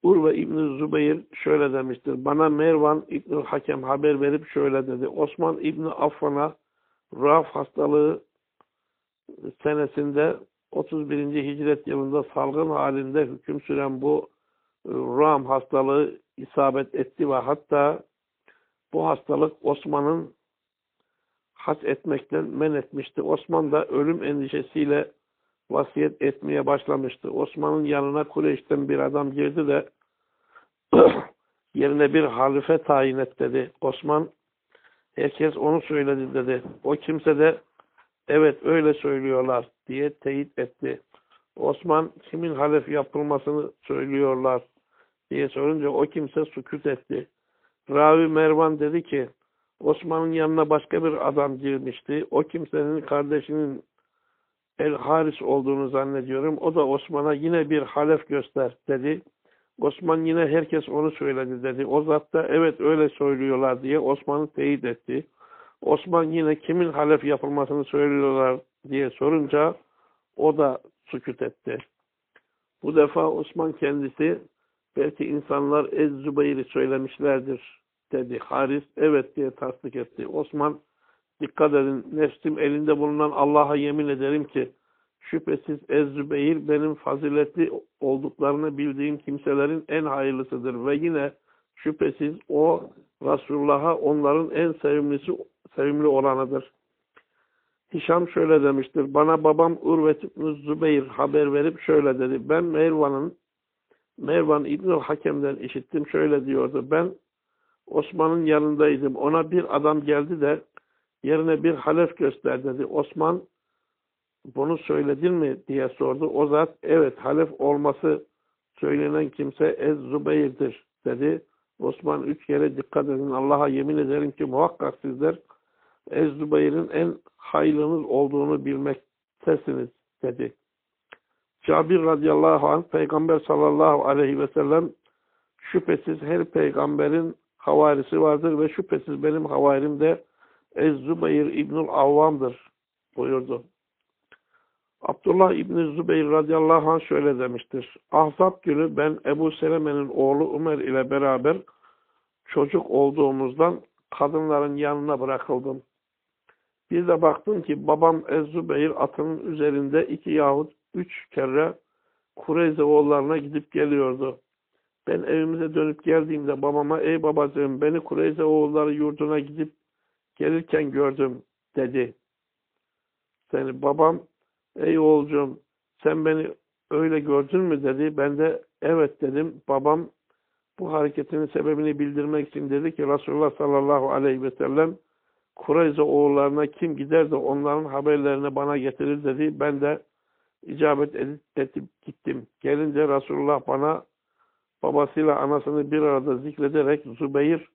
Urve İbni Zübeyir şöyle demiştir. Bana Mervan İbni Hakem haber verip şöyle dedi. Osman İbni Affan'a Raf hastalığı senesinde 31. hicret yılında salgın halinde hüküm süren bu e, Ram hastalığı isabet etti ve hatta bu hastalık Osman'ın hac etmekten men etmişti. Osman da ölüm endişesiyle vasiyet etmeye başlamıştı. Osman'ın yanına Kureyş'ten bir adam girdi de yerine bir halife tayin et dedi. Osman herkes onu söyledi dedi. O kimse de evet öyle söylüyorlar diye teyit etti. Osman kimin halef yapılmasını söylüyorlar diye sorunca o kimse sükut etti. Ravi Mervan dedi ki Osman'ın yanına başka bir adam girmişti. O kimsenin kardeşinin El Haris olduğunu zannediyorum. O da Osman'a yine bir halef göster dedi. Osman yine herkes onu söyledi dedi. O zat da evet öyle söylüyorlar diye Osman'ı teyit etti. Osman yine kimin halef yapılmasını söylüyorlar diye sorunca o da sükut etti. Bu defa Osman kendisi belki insanlar Ez söylemişlerdir dedi. Haris evet diye tasdik etti. Osman dikkat edin nefsim elinde bulunan Allah'a yemin ederim ki şüphesiz Ez benim faziletli olduklarını bildiğim kimselerin en hayırlısıdır ve yine şüphesiz o Resulullah'a onların en sevimlisi sevimli olanıdır. Hişam şöyle demiştir. Bana babam Urvet İbn Zübeyir haber verip şöyle dedi. Ben Mervan'ın Mervan İbnül Hakem'den işittim. Şöyle diyordu. Ben Osman'ın yanındaydım. Ona bir adam geldi de yerine bir halef göster dedi. Osman bunu söyledin mi diye sordu. O zat evet halef olması söylenen kimse Ez Zübeyir'dir dedi. Osman üç kere dikkat edin. Allah'a yemin ederim ki muhakkak sizler Ez Zübeyir'in en hayırlınız olduğunu bilmektesiniz dedi. Cabir radıyallahu anh Peygamber sallallahu aleyhi ve sellem şüphesiz her peygamberin havarisi vardır ve şüphesiz benim havarim de Ez-Zübeyir İbnül Avvam'dır buyurdu. Abdullah İbni Zübeyir radıyallahu anh şöyle demiştir. Ahzab günü ben Ebu Seleme'nin oğlu Ömer ile beraber çocuk olduğumuzdan kadınların yanına bırakıldım. Bir de baktım ki babam Ez-Zübeyir atının üzerinde iki yahut üç kere Kureyze oğullarına gidip geliyordu. Ben evimize dönüp geldiğimde babama ey babacığım beni Kureyze oğulları yurduna gidip gelirken gördüm dedi. Seni babam ey oğulcum sen beni öyle gördün mü dedi. Ben de evet dedim. Babam bu hareketinin sebebini bildirmek için dedi ki Resulullah sallallahu aleyhi ve sellem Kureyze oğullarına kim gider de onların haberlerini bana getirir dedi. Ben de icabet edip, edip gittim. Gelince Resulullah bana babasıyla anasını bir arada zikrederek Zübeyir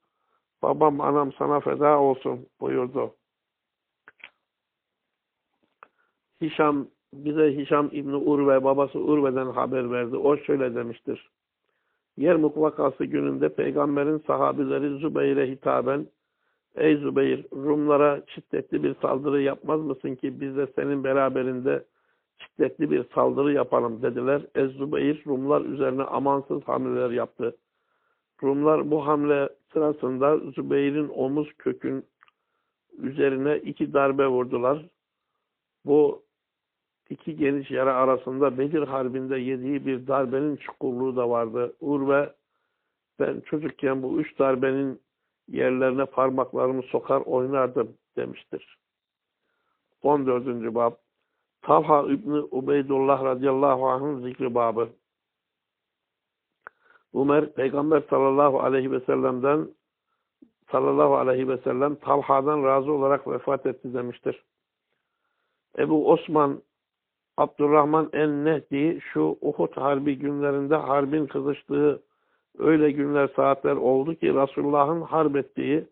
babam anam sana feda olsun buyurdu. Hişam bize Hişam İbni Urve babası Urve'den haber verdi. O şöyle demiştir. Yermuk vakası gününde peygamberin sahabileri Zübeyir'e hitaben Ey Zübeyir Rumlara şiddetli bir saldırı yapmaz mısın ki biz de senin beraberinde şiddetli bir saldırı yapalım dediler. Ez Zübeyir Rumlar üzerine amansız hamleler yaptı. Rumlar bu hamle sırasında Zübeyir'in omuz kökün üzerine iki darbe vurdular. Bu iki geniş yara arasında Bedir Harbi'nde yediği bir darbenin çukurluğu da vardı. Urve ben çocukken bu üç darbenin yerlerine parmaklarımı sokar oynardım demiştir. 14. bab Talha İbni Ubeydullah radıyallahu anh'ın zikri babı. Ömer Peygamber sallallahu aleyhi ve sellem'den sallallahu aleyhi ve sellem Talha'dan razı olarak vefat etti demiştir. Ebu Osman Abdurrahman en-Nehdi şu Uhud harbi günlerinde harbin kızıştığı öyle günler saatler oldu ki Resulullah'ın harp ettiği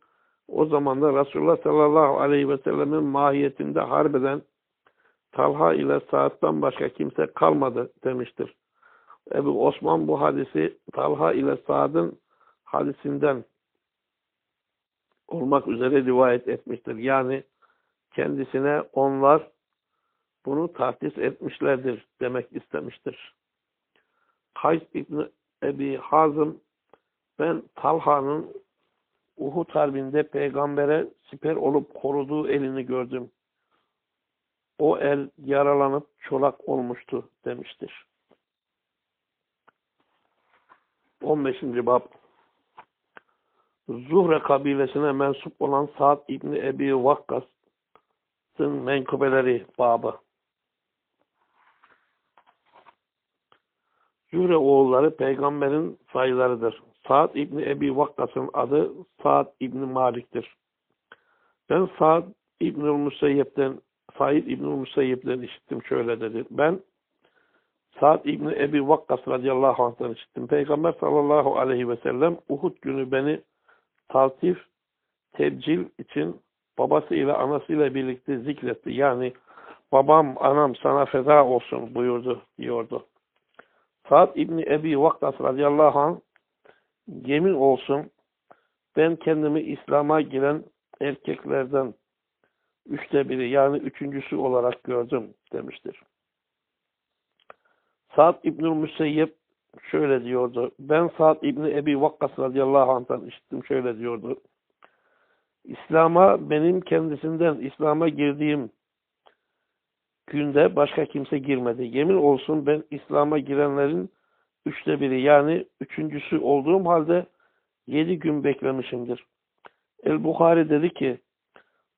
o zaman da Resulullah sallallahu aleyhi ve sellemin mahiyetinde harbeden Talha ile Saad'dan başka kimse kalmadı demiştir. Ebu Osman bu hadisi Talha ile Saad'ın hadisinden olmak üzere rivayet etmiştir. Yani kendisine onlar bunu tahsis etmişlerdir demek istemiştir. Kays İbni Ebi Hazım ben Talha'nın Uhud Harbi'nde peygambere siper olup koruduğu elini gördüm. O el yaralanıp çolak olmuştu demiştir. 15. Bab Zuhre kabilesine mensup olan Sa'd İbni Ebi Vakkas'ın menkıbeleri babı. Zühre oğulları peygamberin sayılarıdır. Sa'd İbni Ebi Vakkas'ın adı Sa'd İbni Malik'tir. Ben Sa'd İbni Musayyep'ten Said İbni Musayyep'ten işittim şöyle dedi. Ben Sa'd İbni Ebi Vakkas radıyallahu anh'tan işittim. Peygamber sallallahu aleyhi ve sellem Uhud günü beni taltif, tebcil için babasıyla anasıyla birlikte zikretti. Yani babam anam sana feda olsun buyurdu diyordu. Sa'd İbni Ebi Vakkas radıyallahu anh yemin olsun ben kendimi İslam'a giren erkeklerden üçte biri yani üçüncüsü olarak gördüm demiştir. Sa'd İbnül Müseyyep şöyle diyordu. Ben Sa'd İbni Ebi Vakkas radıyallahu anh'tan işittim şöyle diyordu. İslam'a benim kendisinden İslam'a girdiğim günde başka kimse girmedi. Yemin olsun ben İslam'a girenlerin üçte biri yani üçüncüsü olduğum halde yedi gün beklemişimdir. El-Bukhari dedi ki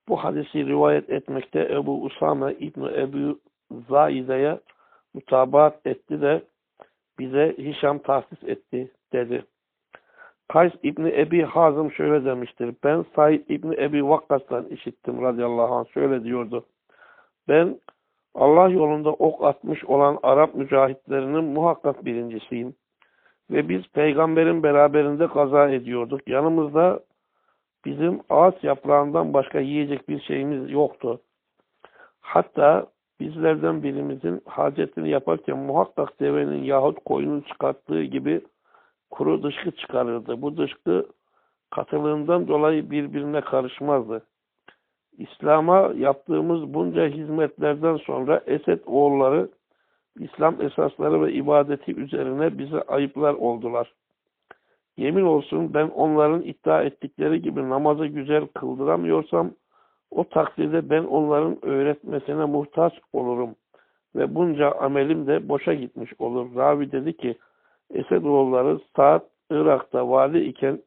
bu hadisi rivayet etmekte Ebu Usame İbni Ebu Zaide'ye mutabaat etti de bize Hişam tahsis etti dedi. Kays İbni Ebi Hazım şöyle demiştir. Ben Said İbni Ebi Vakkas'tan işittim radıyallahu anh şöyle diyordu. Ben Allah yolunda ok atmış olan Arap mücahitlerinin muhakkak birincisiyim. Ve biz peygamberin beraberinde kaza ediyorduk. Yanımızda bizim ağaç yaprağından başka yiyecek bir şeyimiz yoktu. Hatta bizlerden birimizin hacetini yaparken muhakkak devenin yahut koyunun çıkarttığı gibi kuru dışkı çıkarırdı. Bu dışkı katılığından dolayı birbirine karışmazdı. İslam'a yaptığımız bunca hizmetlerden sonra Esed oğulları İslam esasları ve ibadeti üzerine bize ayıplar oldular. Yemin olsun ben onların iddia ettikleri gibi namazı güzel kıldıramıyorsam o takdirde ben onların öğretmesine muhtaç olurum ve bunca amelim de boşa gitmiş olur. Ravi dedi ki Esedoğulları Saad Irak'ta vali iken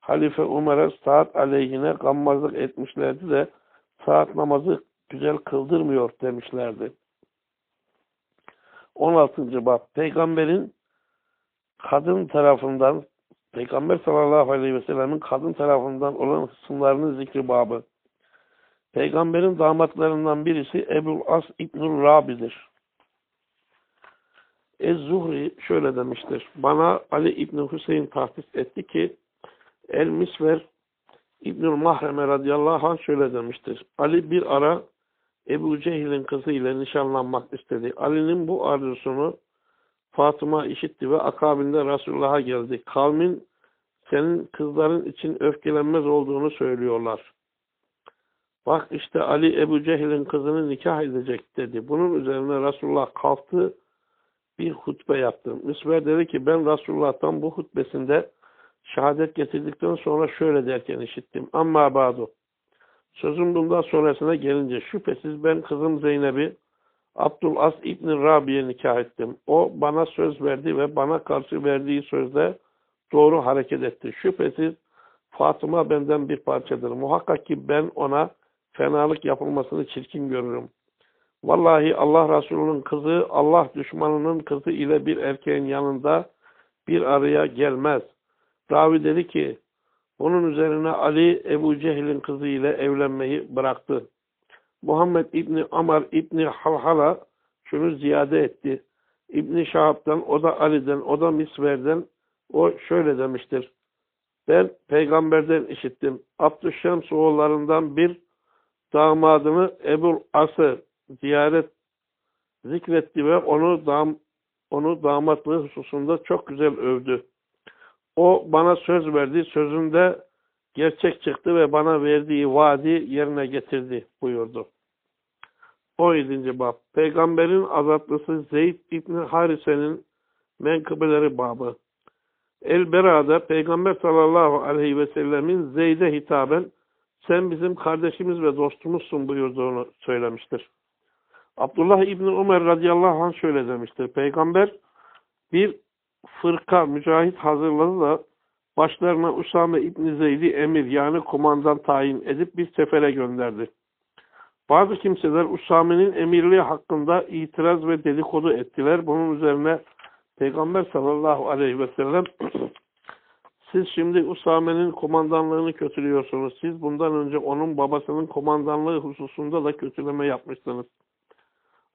Halife Umar'a Saad aleyhine gammazlık etmişlerdi de Saat namazı güzel kıldırmıyor demişlerdi. 16. bab Peygamberin kadın tarafından Peygamber sallallahu aleyhi ve sellemin kadın tarafından olan kısımlarının zikri babı. Peygamberin damatlarından birisi Ebul As İbnül Rabi'dir. Ez-Zuhri şöyle demiştir. Bana Ali İbni Hüseyin tahsis etti ki El-Misver İbnül Mahreme radıyallahu anh şöyle demiştir. Ali bir ara Ebu Cehil'in kızıyla nişanlanmak istedi. Ali'nin bu arzusunu Fatıma işitti ve akabinde Resulullah'a geldi. Kavmin senin kızların için öfkelenmez olduğunu söylüyorlar. Bak işte Ali Ebu Cehil'in kızını nikah edecek dedi. Bunun üzerine Resulullah kalktı bir hutbe yaptı. Müsver dedi ki ben Resulullah'tan bu hutbesinde şehadet getirdikten sonra şöyle derken işittim. Amma ba'du. Sözüm bundan sonrasına gelince şüphesiz ben kızım Zeynep'i Abdülas İbni Rabi'ye nikah ettim. O bana söz verdi ve bana karşı verdiği sözde doğru hareket etti. Şüphesiz Fatıma benden bir parçadır. Muhakkak ki ben ona fenalık yapılmasını çirkin görürüm. Vallahi Allah Resulü'nün kızı Allah düşmanının kızı ile bir erkeğin yanında bir araya gelmez. Ravi dedi ki bunun üzerine Ali Ebu Cehil'in kızı ile evlenmeyi bıraktı. Muhammed İbni Amar İbni Halhala şunu ziyade etti. İbni Şahab'dan, o da Ali'den, o da Misver'den o şöyle demiştir. Ben peygamberden işittim. Abdüşşems oğullarından bir damadını Ebul As'ı ziyaret zikretti ve onu dam, onu damatlığı hususunda çok güzel övdü. O bana söz verdi. Sözünde gerçek çıktı ve bana verdiği vaadi yerine getirdi buyurdu. 17. Bab Peygamberin azatlısı Zeyd İbni Harise'nin menkıbeleri babı. El-Bera'da Peygamber sallallahu aleyhi ve sellemin Zeyd'e hitaben sen bizim kardeşimiz ve dostumuzsun buyurduğunu söylemiştir. Abdullah İbni Ömer radıyallahu anh şöyle demiştir. Peygamber bir fırka mücahit hazırladı da başlarına Usame İbni Zeyd'i emir yani kumandan tayin edip bir sefere gönderdi. Bazı kimseler Usame'nin emirliği hakkında itiraz ve dedikodu ettiler. Bunun üzerine Peygamber sallallahu aleyhi ve sellem siz şimdi Usame'nin kumandanlığını kötülüyorsunuz. Siz bundan önce onun babasının kumandanlığı hususunda da kötüleme yapmışsınız.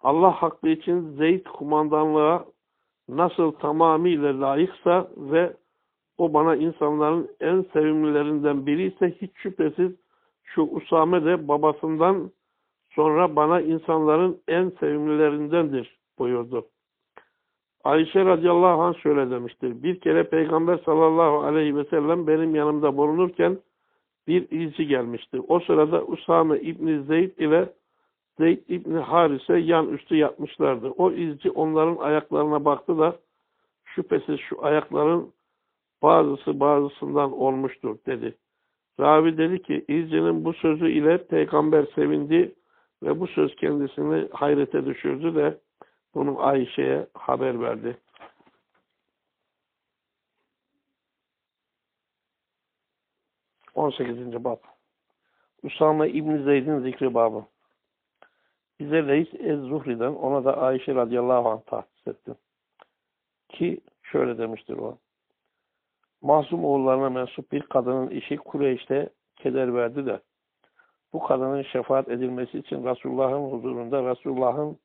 Allah hakkı için Zeyd kumandanlığa nasıl tamamıyla layıksa ve o bana insanların en sevimlilerinden biri ise hiç şüphesiz şu Usame de babasından sonra bana insanların en sevimlilerindendir buyurdu. Ayşe radıyallahu anh şöyle demiştir. Bir kere Peygamber sallallahu aleyhi ve sellem benim yanımda bulunurken bir izci gelmişti. O sırada Usame İbni Zeyd ile Zeyd İbni Harise yan üstü yatmışlardı. O izci onların ayaklarına baktı da şüphesiz şu ayakların bazısı bazısından olmuştur dedi. Ravi dedi ki izcinin bu sözü ile peygamber sevindi ve bu söz kendisini hayrete düşürdü de bunu Ayşe'ye haber verdi. On sekizinci bab. Usame İbni Zeyd'in zikri babı. Bize Reis Ez-Zuhri'den ona da Ayşe radıyallahu anh tahsis etti. Ki şöyle demiştir o. Masum oğullarına mensup bir kadının işi Kureyş'te keder verdi de bu kadının şefaat edilmesi için Resulullah'ın huzurunda Resulullah'ın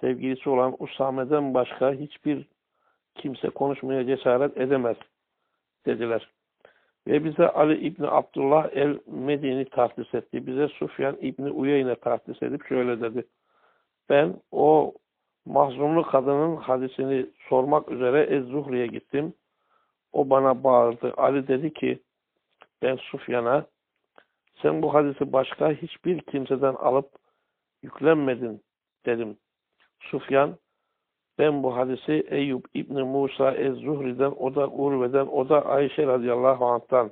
sevgilisi olan Usame'den başka hiçbir kimse konuşmaya cesaret edemez dediler. Ve bize Ali İbni Abdullah el-Medini tahsis etti. Bize Sufyan İbni Uyeyne tahsis edip şöyle dedi. Ben o mahzunlu kadının hadisini sormak üzere Ez-Zuhri'ye gittim. O bana bağırdı. Ali dedi ki ben Sufyan'a sen bu hadisi başka hiçbir kimseden alıp yüklenmedin dedim. Sufyan ben bu hadisi Eyüp İbni Musa Ez-Zuhri'den, o da Urve'den, o da Ayşe radıyallahu anh'tan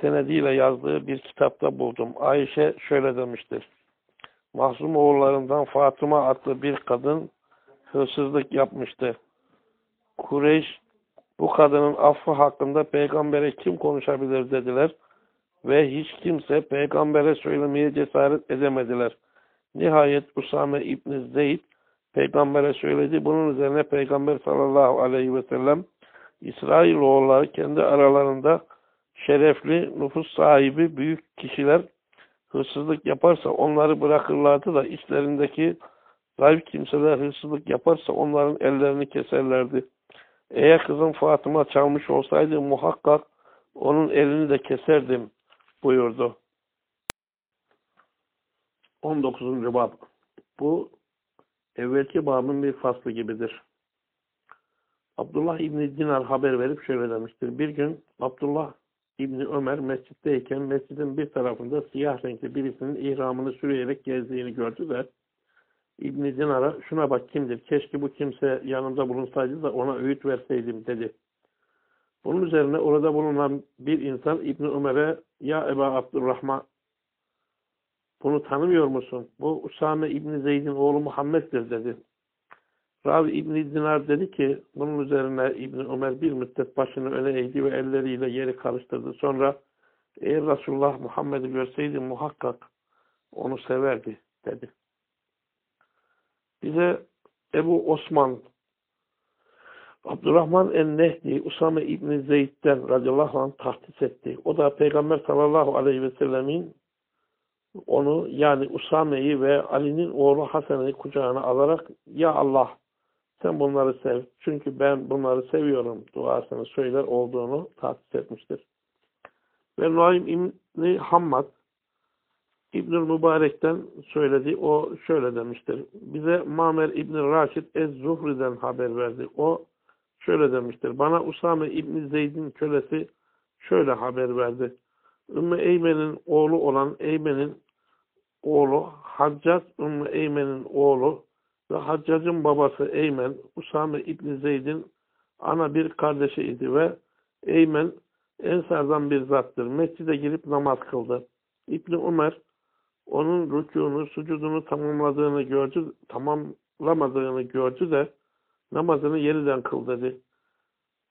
senediyle yazdığı bir kitapta buldum. Ayşe şöyle demiştir. Mahzum oğullarından Fatıma adlı bir kadın hırsızlık yapmıştı. Kureyş bu kadının affı hakkında peygambere kim konuşabilir dediler ve hiç kimse peygambere söylemeye cesaret edemediler. Nihayet Usame İbni Zeyd peygambere söyledi. Bunun üzerine peygamber sallallahu aleyhi ve sellem İsrailoğulları kendi aralarında şerefli, nüfus sahibi büyük kişiler hırsızlık yaparsa onları bırakırlardı da içlerindeki zayıf kimseler hırsızlık yaparsa onların ellerini keserlerdi. Eğer kızım Fatıma çalmış olsaydı muhakkak onun elini de keserdim buyurdu. 19. bab. Bu evvelki babın bir faslı gibidir. Abdullah İbni Dinar haber verip şöyle demiştir. Bir gün Abdullah İbni Ömer mescitteyken mescidin bir tarafında siyah renkli birisinin ihramını sürüyerek gezdiğini gördü de İbni Dinar'a şuna bak kimdir? Keşke bu kimse yanımda bulunsaydı da ona öğüt verseydim dedi. Bunun üzerine orada bulunan bir insan İbni Ömer'e ya Eba Abdurrahman bunu tanımıyor musun? Bu Usame İbni Zeyd'in oğlu Muhammed'dir dedi. Ravi İbni Dinar dedi ki bunun üzerine İbni Ömer bir müddet başını öne eğdi ve elleriyle yeri karıştırdı. Sonra eğer Resulullah Muhammed'i görseydi muhakkak onu severdi dedi. Bize Ebu Osman Abdurrahman en-Nehdi Usame İbni Zeyd'den radıyallahu anh tahsis etti. O da Peygamber sallallahu aleyhi ve sellemin onu yani Usame'yi ve Ali'nin oğlu Hasan'ı kucağına alarak ya Allah sen bunları sev. Çünkü ben bunları seviyorum duasını söyler olduğunu tahsis etmiştir. Ve Nuaym İbni Hammad İbnül Mübarek'ten söyledi. O şöyle demiştir. Bize Mamer İbni Raşid Ez-Zuhri'den haber verdi. O şöyle demiştir. Bana Usame İbni Zeyd'in kölesi şöyle haber verdi. Ümmü Eymen'in oğlu olan Eymen'in oğlu Haccat Ümmü Eymen'in oğlu ve Haccac'ın babası Eymen Usame İbni Zeyd'in ana bir kardeşiydi ve Eymen Ensar'dan bir zattır. Mescide girip namaz kıldı. İbni Ömer onun rükûnu, sucudunu tamamladığını gördü, tamamlamadığını gördü de namazını yeniden kıl dedi.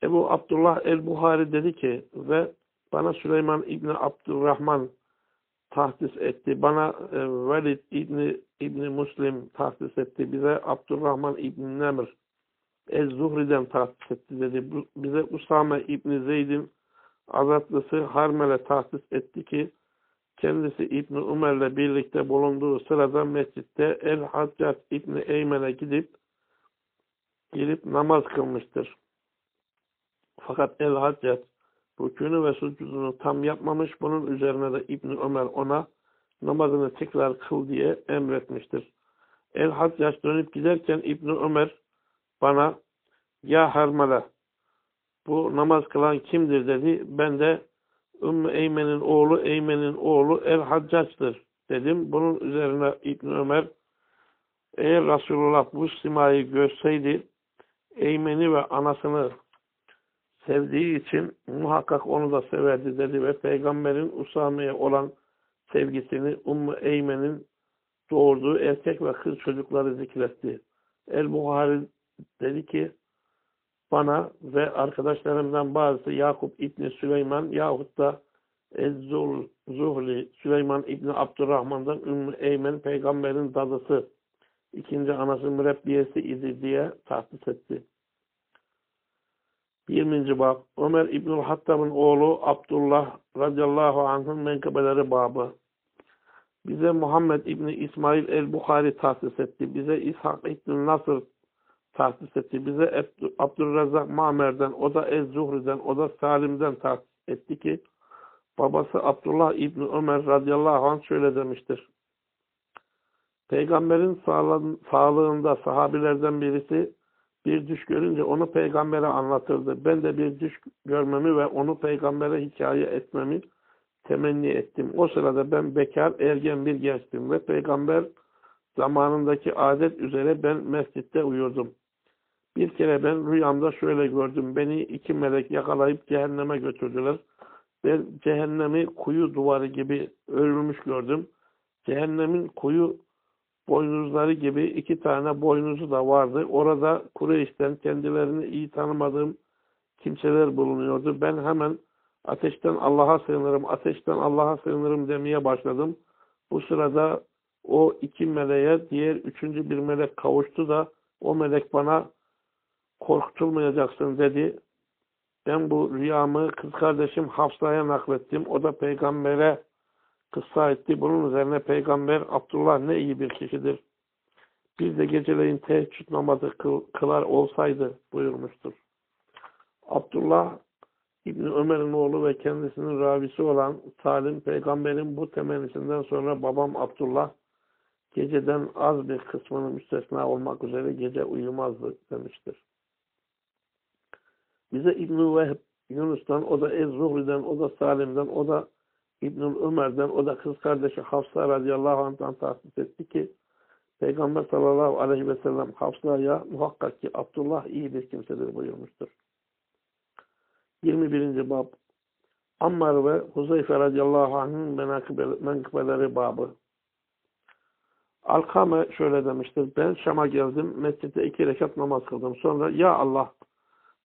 Ebu Abdullah el-Buhari dedi ki ve bana Süleyman İbni Abdurrahman tahsis etti. Bana e, Velid İbni, İbni Muslim tahsis etti. Bize Abdurrahman İbni Nemr Ez-Zuhri'den tahsis etti dedi. Bize Usame İbni Zeyd'in azatlısı Harmel'e tahsis etti ki kendisi İbni Umer'le birlikte bulunduğu sırada mescitte El-Haccat İbni Eymen'e gidip girip namaz kılmıştır. Fakat El-Haccat rükûnü ve sucudunu tam yapmamış. Bunun üzerine de İbni Ömer ona namazını tekrar kıl diye emretmiştir. El-Haccac dönüp giderken İbni Ömer bana ya Harmala bu namaz kılan kimdir dedi. Ben de Ümmü Eymen'in oğlu Eymen'in oğlu El-Haccac'tır dedim. Bunun üzerine İbn Ömer eğer Resulullah bu simayı görseydi Eymen'i ve anasını sevdiği için muhakkak onu da severdi dedi ve peygamberin Usame'ye olan sevgisini Ümmü Eymen'in doğurduğu erkek ve kız çocukları zikretti. El-Buhari dedi ki bana ve arkadaşlarımdan bazısı Yakup İbni Süleyman yahut da Ezzul Zuhli Süleyman İbni Abdurrahman'dan Ümmü Eymen peygamberin dadısı ikinci anası mürebbiyesi idi diye tahsis etti. 20. bab Ömer İbnül Hattab'ın oğlu Abdullah radıyallahu anh'ın menkıbeleri babı. Bize Muhammed İbni İsmail el-Bukhari tahsis etti. Bize İshak İbni Nasır tahsis etti. Bize Abdülrezzak Mamer'den, o da Ez-Zuhri'den, o da Salim'den tahsis etti ki babası Abdullah İbni Ömer radıyallahu anh şöyle demiştir. Peygamberin sağlığında sahabilerden birisi bir düş görünce onu peygambere anlatırdı. Ben de bir düş görmemi ve onu peygambere hikaye etmemi temenni ettim. O sırada ben bekar, ergen bir gençtim ve peygamber zamanındaki adet üzere ben mescitte uyurdum. Bir kere ben rüyamda şöyle gördüm. Beni iki melek yakalayıp cehenneme götürdüler. Ben cehennemi kuyu duvarı gibi örülmüş gördüm. Cehennemin kuyu boynuzları gibi iki tane boynuzu da vardı. Orada Kureyş'ten kendilerini iyi tanımadığım kimseler bulunuyordu. Ben hemen ateşten Allah'a sığınırım, ateşten Allah'a sığınırım demeye başladım. Bu sırada o iki meleğe diğer üçüncü bir melek kavuştu da o melek bana korkutulmayacaksın dedi. Ben bu rüyamı kız kardeşim Hafsa'ya naklettim. O da peygambere kıssa etti. Bunun üzerine peygamber Abdullah ne iyi bir kişidir. Biz de geceleyin teheccüd namazı kıl, kılar olsaydı buyurmuştur. Abdullah İbni Ömer'in oğlu ve kendisinin ravisi olan Salim peygamberin bu temennisinden sonra babam Abdullah geceden az bir kısmını müstesna olmak üzere gece uyumazdı demiştir. Bize İbn-i Vehb Yunus'tan, o da Ez-Zuhri'den, o da Salim'den, o da İbnül Ömer'den, o da kız kardeşi Hafsa radıyallahu anh'tan tahsis etti ki Peygamber sallallahu aleyhi ve sellem Hafsa'ya muhakkak ki Abdullah iyi bir kimsedir buyurmuştur. 21. bab Ammar ve Huzeyfe radıyallahu anh'ın menkıbeleri babı. Alkame şöyle demiştir. Ben Şam'a geldim. Mescitte iki rekat namaz kıldım. Sonra ya Allah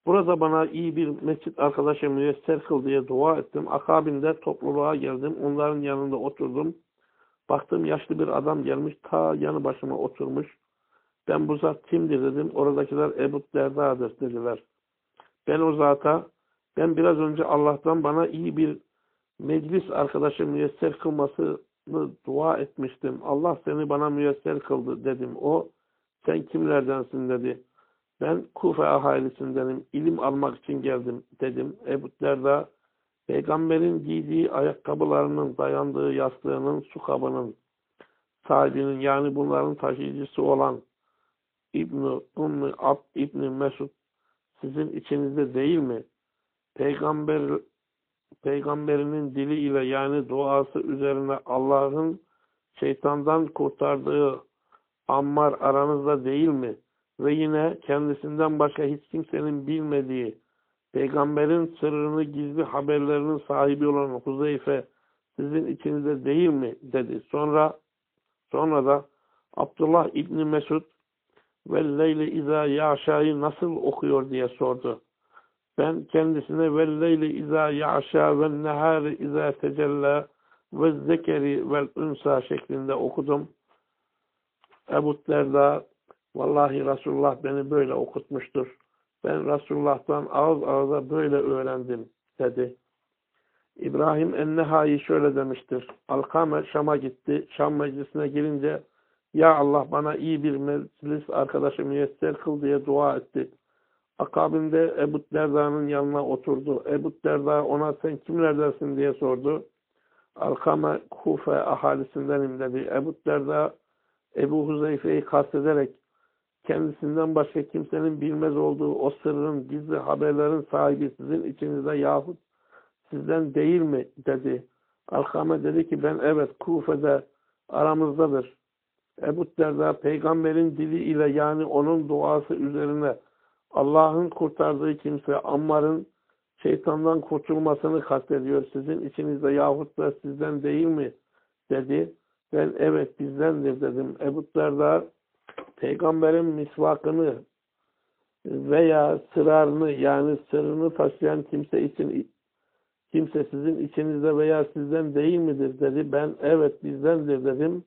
burada bana iyi bir mescit arkadaşı müyesser kıl diye dua ettim. Akabinde topluluğa geldim. Onların yanında oturdum. Baktım yaşlı bir adam gelmiş. Ta yanı başıma oturmuş. Ben bu zat kimdir dedim. Oradakiler Ebu Derda'dır dediler. Ben o zata ben biraz önce Allah'tan bana iyi bir meclis arkadaşı müyesser kılmasını dua etmiştim. Allah seni bana müyesser kıldı dedim. O sen kimlerdensin dedi. Ben Kufe ahalisindenim. İlim almak için geldim dedim. Ebu Derda peygamberin giydiği ayakkabılarının dayandığı yastığının su kabının sahibinin yani bunların taşıyıcısı olan İbn-i Ummi Ab İbn Mesud sizin içinizde değil mi? Peygamber peygamberinin dili ile yani duası üzerine Allah'ın şeytandan kurtardığı Ammar aranızda değil mi? Ve yine kendisinden başka hiç kimsenin bilmediği peygamberin sırrını gizli haberlerinin sahibi olan Huzeyfe sizin içinizde değil mi? dedi. Sonra sonra da Abdullah İbni Mesud ve Leyli İza Yaşa'yı nasıl okuyor diye sordu. Ben kendisine velleyli izâ ya'şâ ve nehâri izâ tecellâ ve zekeri vel unsa şeklinde okudum. Ebu Derda vallahi Resulullah beni böyle okutmuştur. Ben Resulullah'tan ağız ağza böyle öğrendim dedi. İbrahim Ennehai şöyle demiştir. Alkame Şam'a gitti. Şam meclisine girince Ya Allah bana iyi bir meclis arkadaşı müyesser kıl diye dua etti. Akabinde Ebu Derda'nın yanına oturdu. Ebu Derda ona sen kimlerdensin diye sordu. Alkame Kufe ahalisindenim dedi. Ebu Derda Ebu Huzeyfe'yi kastederek kendisinden başka kimsenin bilmez olduğu o sırrın, gizli haberlerin sahibi sizin içinizde yahut sizden değil mi dedi. Alkame dedi ki ben evet Kufe'de aramızdadır. Ebu Derda peygamberin dili ile yani onun duası üzerine Allah'ın kurtardığı kimse Ammar'ın şeytandan kurtulmasını kastediyor sizin içinizde yahut da sizden değil mi? dedi. Ben evet bizdendir dedim. Ebu Derda peygamberin misvakını veya sırarını yani sırrını taşıyan kimse için kimse sizin içinizde veya sizden değil midir dedi. Ben evet bizdendir dedim.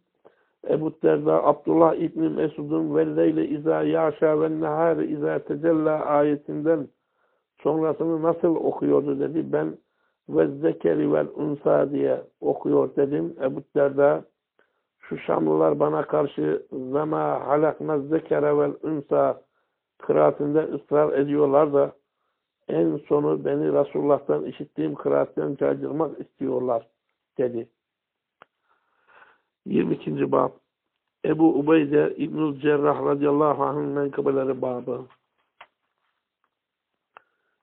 Ebu Derda Abdullah İbni Mesud'un velleyle izâ yâşâ ve nehâri izâ tecellâ ayetinden sonrasını nasıl okuyordu dedi. Ben ve zekeri vel unsa diye okuyor dedim. Ebu Derda şu Şamlılar bana karşı zema halakna zekere vel unsa kıraatinde ısrar ediyorlar da en sonu beni Resulullah'tan işittiğim kıraatten caydırmak istiyorlar dedi. 22. bab Ebu Ubeyde İbnül Cerrah radıyallahu anh'ın menkıbeleri babı.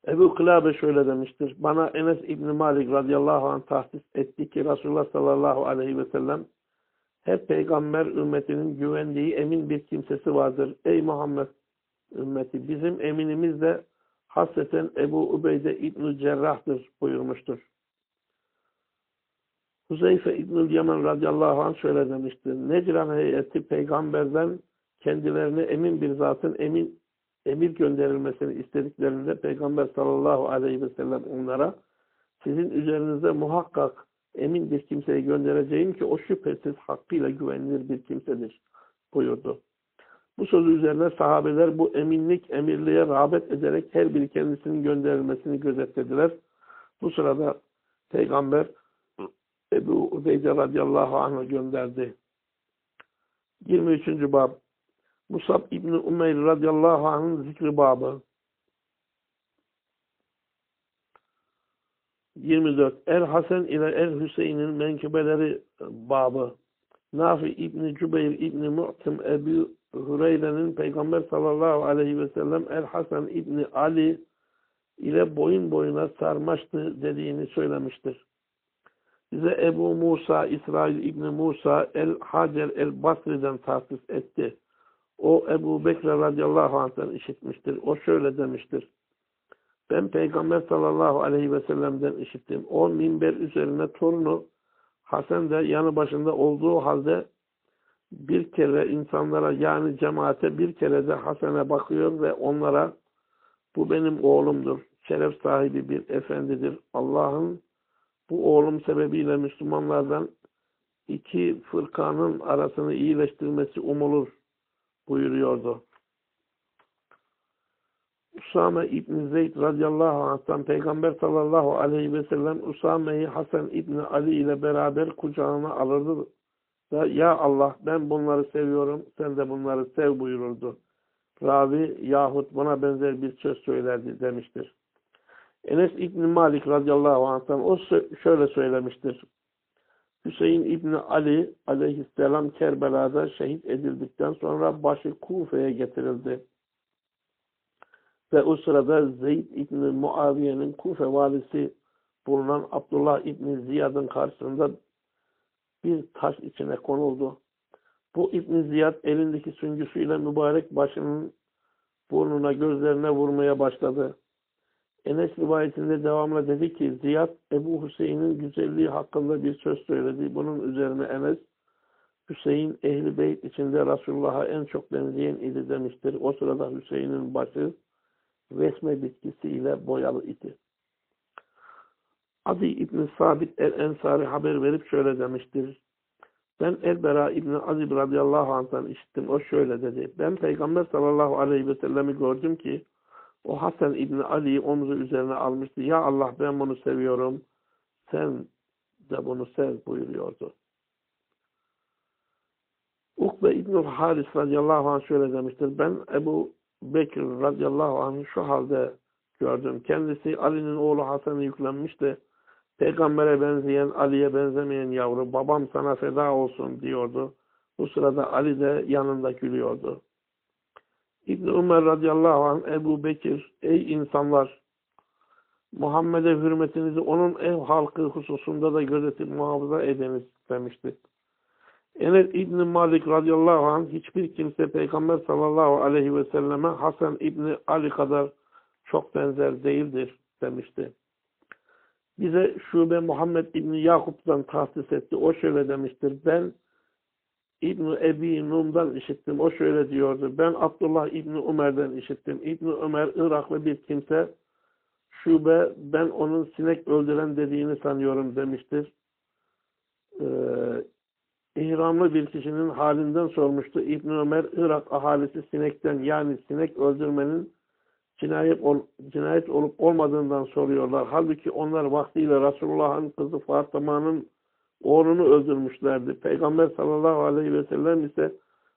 Ebu Kılabe şöyle demiştir. Bana Enes İbni Malik radıyallahu anh tahsis etti ki Resulullah sallallahu aleyhi ve sellem hep peygamber ümmetinin güvendiği emin bir kimsesi vardır. Ey Muhammed ümmeti bizim eminimiz de hasreten Ebu Ubeyde İbnül Cerrah'tır buyurmuştur. Huzeyfe İbnül Yaman radıyallahu anh şöyle demiştir. Necran heyeti peygamberden kendilerine emin bir zatın emin emir gönderilmesini istediklerinde peygamber sallallahu aleyhi ve sellem onlara sizin üzerinize muhakkak emin bir kimseyi göndereceğim ki o şüphesiz hakkıyla güvenilir bir kimsedir buyurdu. Bu sözü üzerine sahabeler bu eminlik emirliğe rağbet ederek her biri kendisinin gönderilmesini gözetlediler. Bu sırada peygamber Ebu Ubeyde radıyallahu anh'a gönderdi. 23. bab Musab İbni Umeyr radıyallahu anh'ın zikri babı 24. Er Hasan ile Er Hüseyin'in menkıbeleri babı Nafi İbni Cübeyr İbni Mu'tim Ebu Hureyre'nin Peygamber sallallahu aleyhi ve sellem Er Hasan İbni Ali ile boyun boyuna sarmaştı dediğini söylemiştir. Bize Ebu Musa, İsrail İbni Musa el-Hacer el-Basri'den tahsis etti. O Ebu Bekir radıyallahu anh'tan işitmiştir. O şöyle demiştir. Ben Peygamber sallallahu aleyhi ve sellem'den işittim. O minber üzerine torunu Hasan da yanı başında olduğu halde bir kere insanlara yani cemaate bir kere de Hasan'a bakıyor ve onlara bu benim oğlumdur. Şeref sahibi bir efendidir. Allah'ın bu oğlum sebebiyle Müslümanlardan iki fırkanın arasını iyileştirmesi umulur buyuruyordu. Usame İbni Zeyd radıyallahu anh'tan Peygamber sallallahu aleyhi ve sellem Usame'yi Hasan İbni Ali ile beraber kucağına alırdı ve ya Allah ben bunları seviyorum sen de bunları sev buyururdu. Ravi yahut buna benzer bir söz söylerdi demiştir. Enes İbni Malik radıyallahu anh'tan o şöyle söylemiştir. Hüseyin İbni Ali aleyhisselam Kerbela'da şehit edildikten sonra başı Kufe'ye getirildi. Ve o sırada Zeyd İbni Muaviye'nin Kufe valisi bulunan Abdullah İbni Ziyad'ın karşısında bir taş içine konuldu. Bu İbni Ziyad elindeki süngüsüyle mübarek başının burnuna gözlerine vurmaya başladı. Enes rivayetinde devamla dedi ki Ziyad Ebu Hüseyin'in güzelliği hakkında bir söz söyledi. Bunun üzerine Enes Hüseyin ehli beyt içinde Resulullah'a en çok benzeyen idi demiştir. O sırada Hüseyin'in başı resme bitkisiyle boyalı idi. Adi İbni Sabit el-Ensari haber verip şöyle demiştir. Ben Elbera İbni Azib radıyallahu anh'tan işittim. O şöyle dedi. Ben Peygamber sallallahu aleyhi ve sellemi gördüm ki o Hasan İbni Ali'yi omzu üzerine almıştı. Ya Allah ben bunu seviyorum. Sen de bunu sev buyuruyordu. Ukbe İbnül Haris radıyallahu anh şöyle demiştir. Ben Ebu Bekir radıyallahu anh'ı şu halde gördüm. Kendisi Ali'nin oğlu Hasan'ı yüklenmişti. Peygambere benzeyen, Ali'ye benzemeyen yavru, babam sana feda olsun diyordu. Bu sırada Ali de yanında gülüyordu. İbn Ömer radıyallahu anh Ebu Bekir, ey insanlar, Muhammed'e hürmetinizi onun ev halkı hususunda da gözetip muhafaza ediniz demişti. Enes İbni Malik radıyallahu anh hiçbir kimse Peygamber sallallahu aleyhi ve selleme Hasan İbni Ali kadar çok benzer değildir demişti. Bize şube Muhammed İbni Yakup'tan tahsis etti. O şöyle demiştir. Ben İbni Ebi Num'dan işittim. O şöyle diyordu. Ben Abdullah İbni Ömer'den işittim. İbni Ömer Iraklı bir kimse şube ben onun sinek öldüren dediğini sanıyorum demiştir. Ee, ihramlı bir kişinin halinden sormuştu. İbn Ömer Irak ahalisi sinekten yani sinek öldürmenin cinayet, ol, cinayet olup olmadığından soruyorlar. Halbuki onlar vaktiyle Resulullah'ın kızı Fatıma'nın oğlunu öldürmüşlerdi. Peygamber sallallahu aleyhi ve sellem ise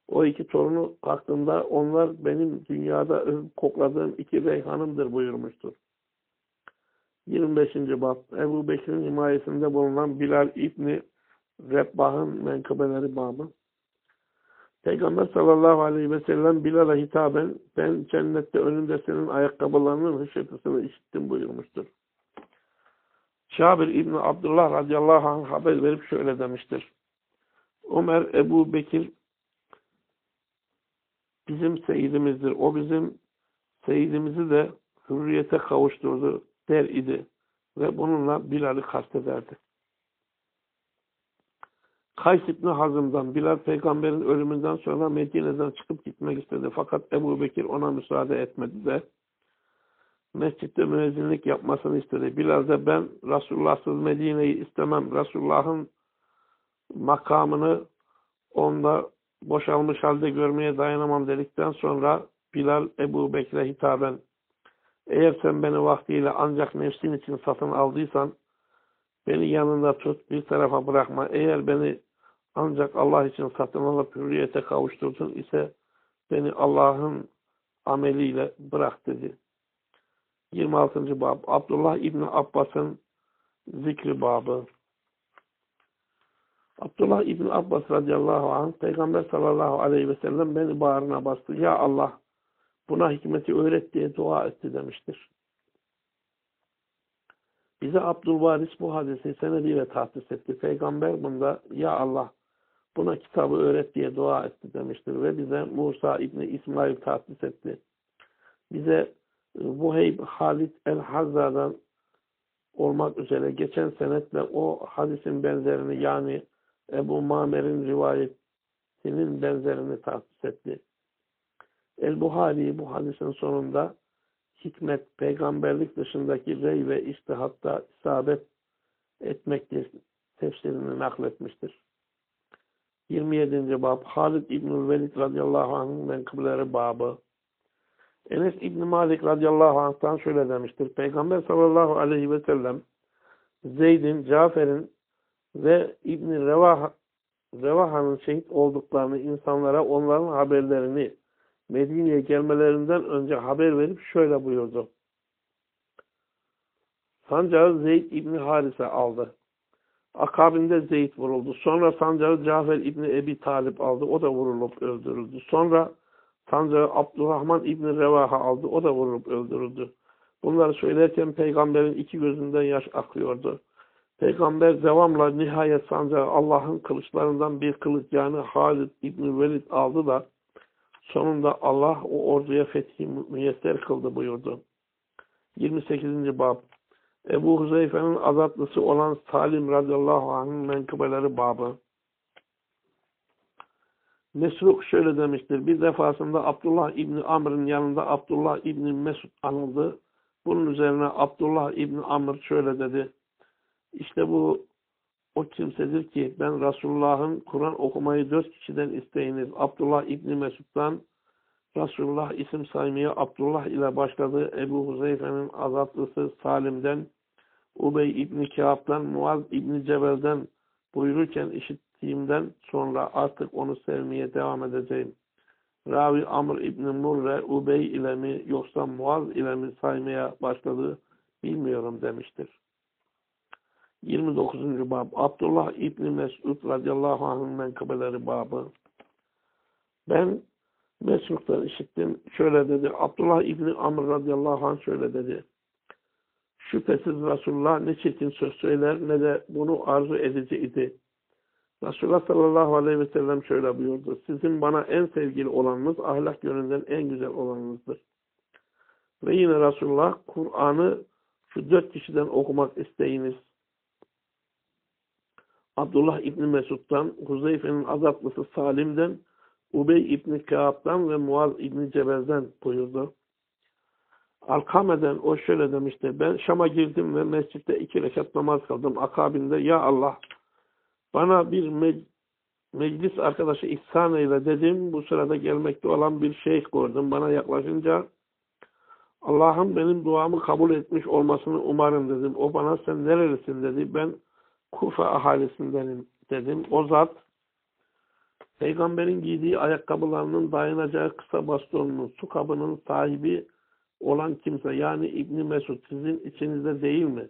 o iki torunu hakkında onlar benim dünyada kokladığım iki reyhanımdır buyurmuştur. 25. bab Ebu Bekir'in himayesinde bulunan Bilal İbni Rebbah'ın menkıbeleri babı. Peygamber sallallahu aleyhi ve sellem Bilal'a hitaben ben cennette önünde senin ayakkabılarının hışırtısını işittim buyurmuştur. Şabir İbni Abdullah radıyallahu anh haber verip şöyle demiştir. Ömer Ebu Bekir bizim seyidimizdir. O bizim seyidimizi de hürriyete kavuşturdu der idi. Ve bununla Bilal'i kastederdi. Kays İbni Hazım'dan Bilal peygamberin ölümünden sonra Medine'den çıkıp gitmek istedi. Fakat Ebu Bekir ona müsaade etmedi de mescitte müezzinlik yapmasını istedi. Bilal de ben Resulullah'sız Medine'yi istemem. Resulullah'ın makamını onda boşalmış halde görmeye dayanamam dedikten sonra Bilal Ebu Bekir'e hitaben eğer sen beni vaktiyle ancak nefsin için satın aldıysan beni yanında tut bir tarafa bırakma. Eğer beni ancak Allah için satın alıp hürriyete kavuşturdun ise beni Allah'ın ameliyle bırak dedi. 26. bab Abdullah İbni Abbas'ın zikri babı. Abdullah İbni Abbas radıyallahu anh Peygamber sallallahu aleyhi ve sellem beni bağrına bastı. Ya Allah buna hikmeti öğret diye dua etti demiştir. Bize Abdülvaris bu hadisi senediyle tahsis etti. Peygamber bunda ya Allah buna kitabı öğret diye dua etti demiştir. Ve bize Musa İbni İsmail tahsis etti. Bize Vuheyb Halid el-Hazza'dan olmak üzere geçen senetle o hadisin benzerini yani Ebu Mamer'in rivayetinin benzerini tahsis etti. El-Buhari bu hadisin sonunda hikmet, peygamberlik dışındaki rey ve iştihatta isabet etmektir tefsirini nakletmiştir. 27. bab Halid İbnül Velid radıyallahu anh'ın menkıbleri babı Enes İbni Malik radıyallahu anh'tan şöyle demiştir. Peygamber sallallahu aleyhi ve sellem Zeyd'in, Cafer'in ve İbni Revaha, Revaha'nın şehit olduklarını insanlara onların haberlerini Medine'ye gelmelerinden önce haber verip şöyle buyurdu. Sancağı Zeyd İbni Harise aldı. Akabinde Zeyd vuruldu. Sonra sancağı Cafer İbni Ebi Talip aldı. O da vurulup öldürüldü. Sonra sancağı Abdurrahman İbni Revaha aldı. O da vurulup öldürüldü. Bunları söylerken peygamberin iki gözünden yaş akıyordu. Peygamber devamla nihayet sancağı Allah'ın kılıçlarından bir kılıç yani Halid İbni Velid aldı da sonunda Allah o orduya fethi müyesser kıldı buyurdu. 28. Bab Ebu Huzeyfe'nin azatlısı olan Salim radıyallahu anh'ın menkıbeleri babı. Mesruk şöyle demiştir. Bir defasında Abdullah İbni Amr'ın yanında Abdullah İbni Mesud anıldı. Bunun üzerine Abdullah İbni Amr şöyle dedi. İşte bu o kimsedir ki ben Resulullah'ın Kur'an okumayı dört kişiden isteyiniz. Abdullah İbni Mesud'dan Resulullah isim saymaya Abdullah ile başladı. Ebu Huzeyfe'nin azatlısı Salim'den, Ubey İbni Kâb'dan, Muaz İbni Cebel'den buyururken işittiğimden sonra artık onu sevmeye devam edeceğim. Ravi Amr İbni Murre, Ubey ile mi yoksa Muaz ile mi saymaya başladı bilmiyorum demiştir. 29. bab Abdullah İbni Mesud radıyallahu anh'ın menkıbeleri babı. Ben Mesud'dan işittim. Şöyle dedi. Abdullah İbni Amr radıyallahu anh şöyle dedi. Şüphesiz Resulullah ne çirkin söz söyler ne de bunu arzu edici idi. Resulullah sallallahu aleyhi ve sellem şöyle buyurdu. Sizin bana en sevgili olanınız ahlak yönünden en güzel olanınızdır. Ve yine Resulullah Kur'an'ı şu dört kişiden okumak isteyiniz. Abdullah İbni Mesud'dan, Huzeyfe'nin azatlısı Salim'den, Ubey İbni Kâb'dan ve Muaz İbni Cebel'den buyurdu. Alkame'den o şöyle demişti. Ben Şam'a girdim ve mescitte iki rekat namaz kıldım. Akabinde ya Allah bana bir me meclis arkadaşı ihsan eyle dedim. Bu sırada gelmekte olan bir şeyh gördüm. Bana yaklaşınca Allah'ın benim duamı kabul etmiş olmasını umarım dedim. O bana sen nerelisin dedi. Ben Kufa ahalisindenim dedim. O zat peygamberin giydiği ayakkabılarının dayanacağı kısa bastonunun su kabının sahibi olan kimse yani İbni Mesud sizin içinizde değil mi?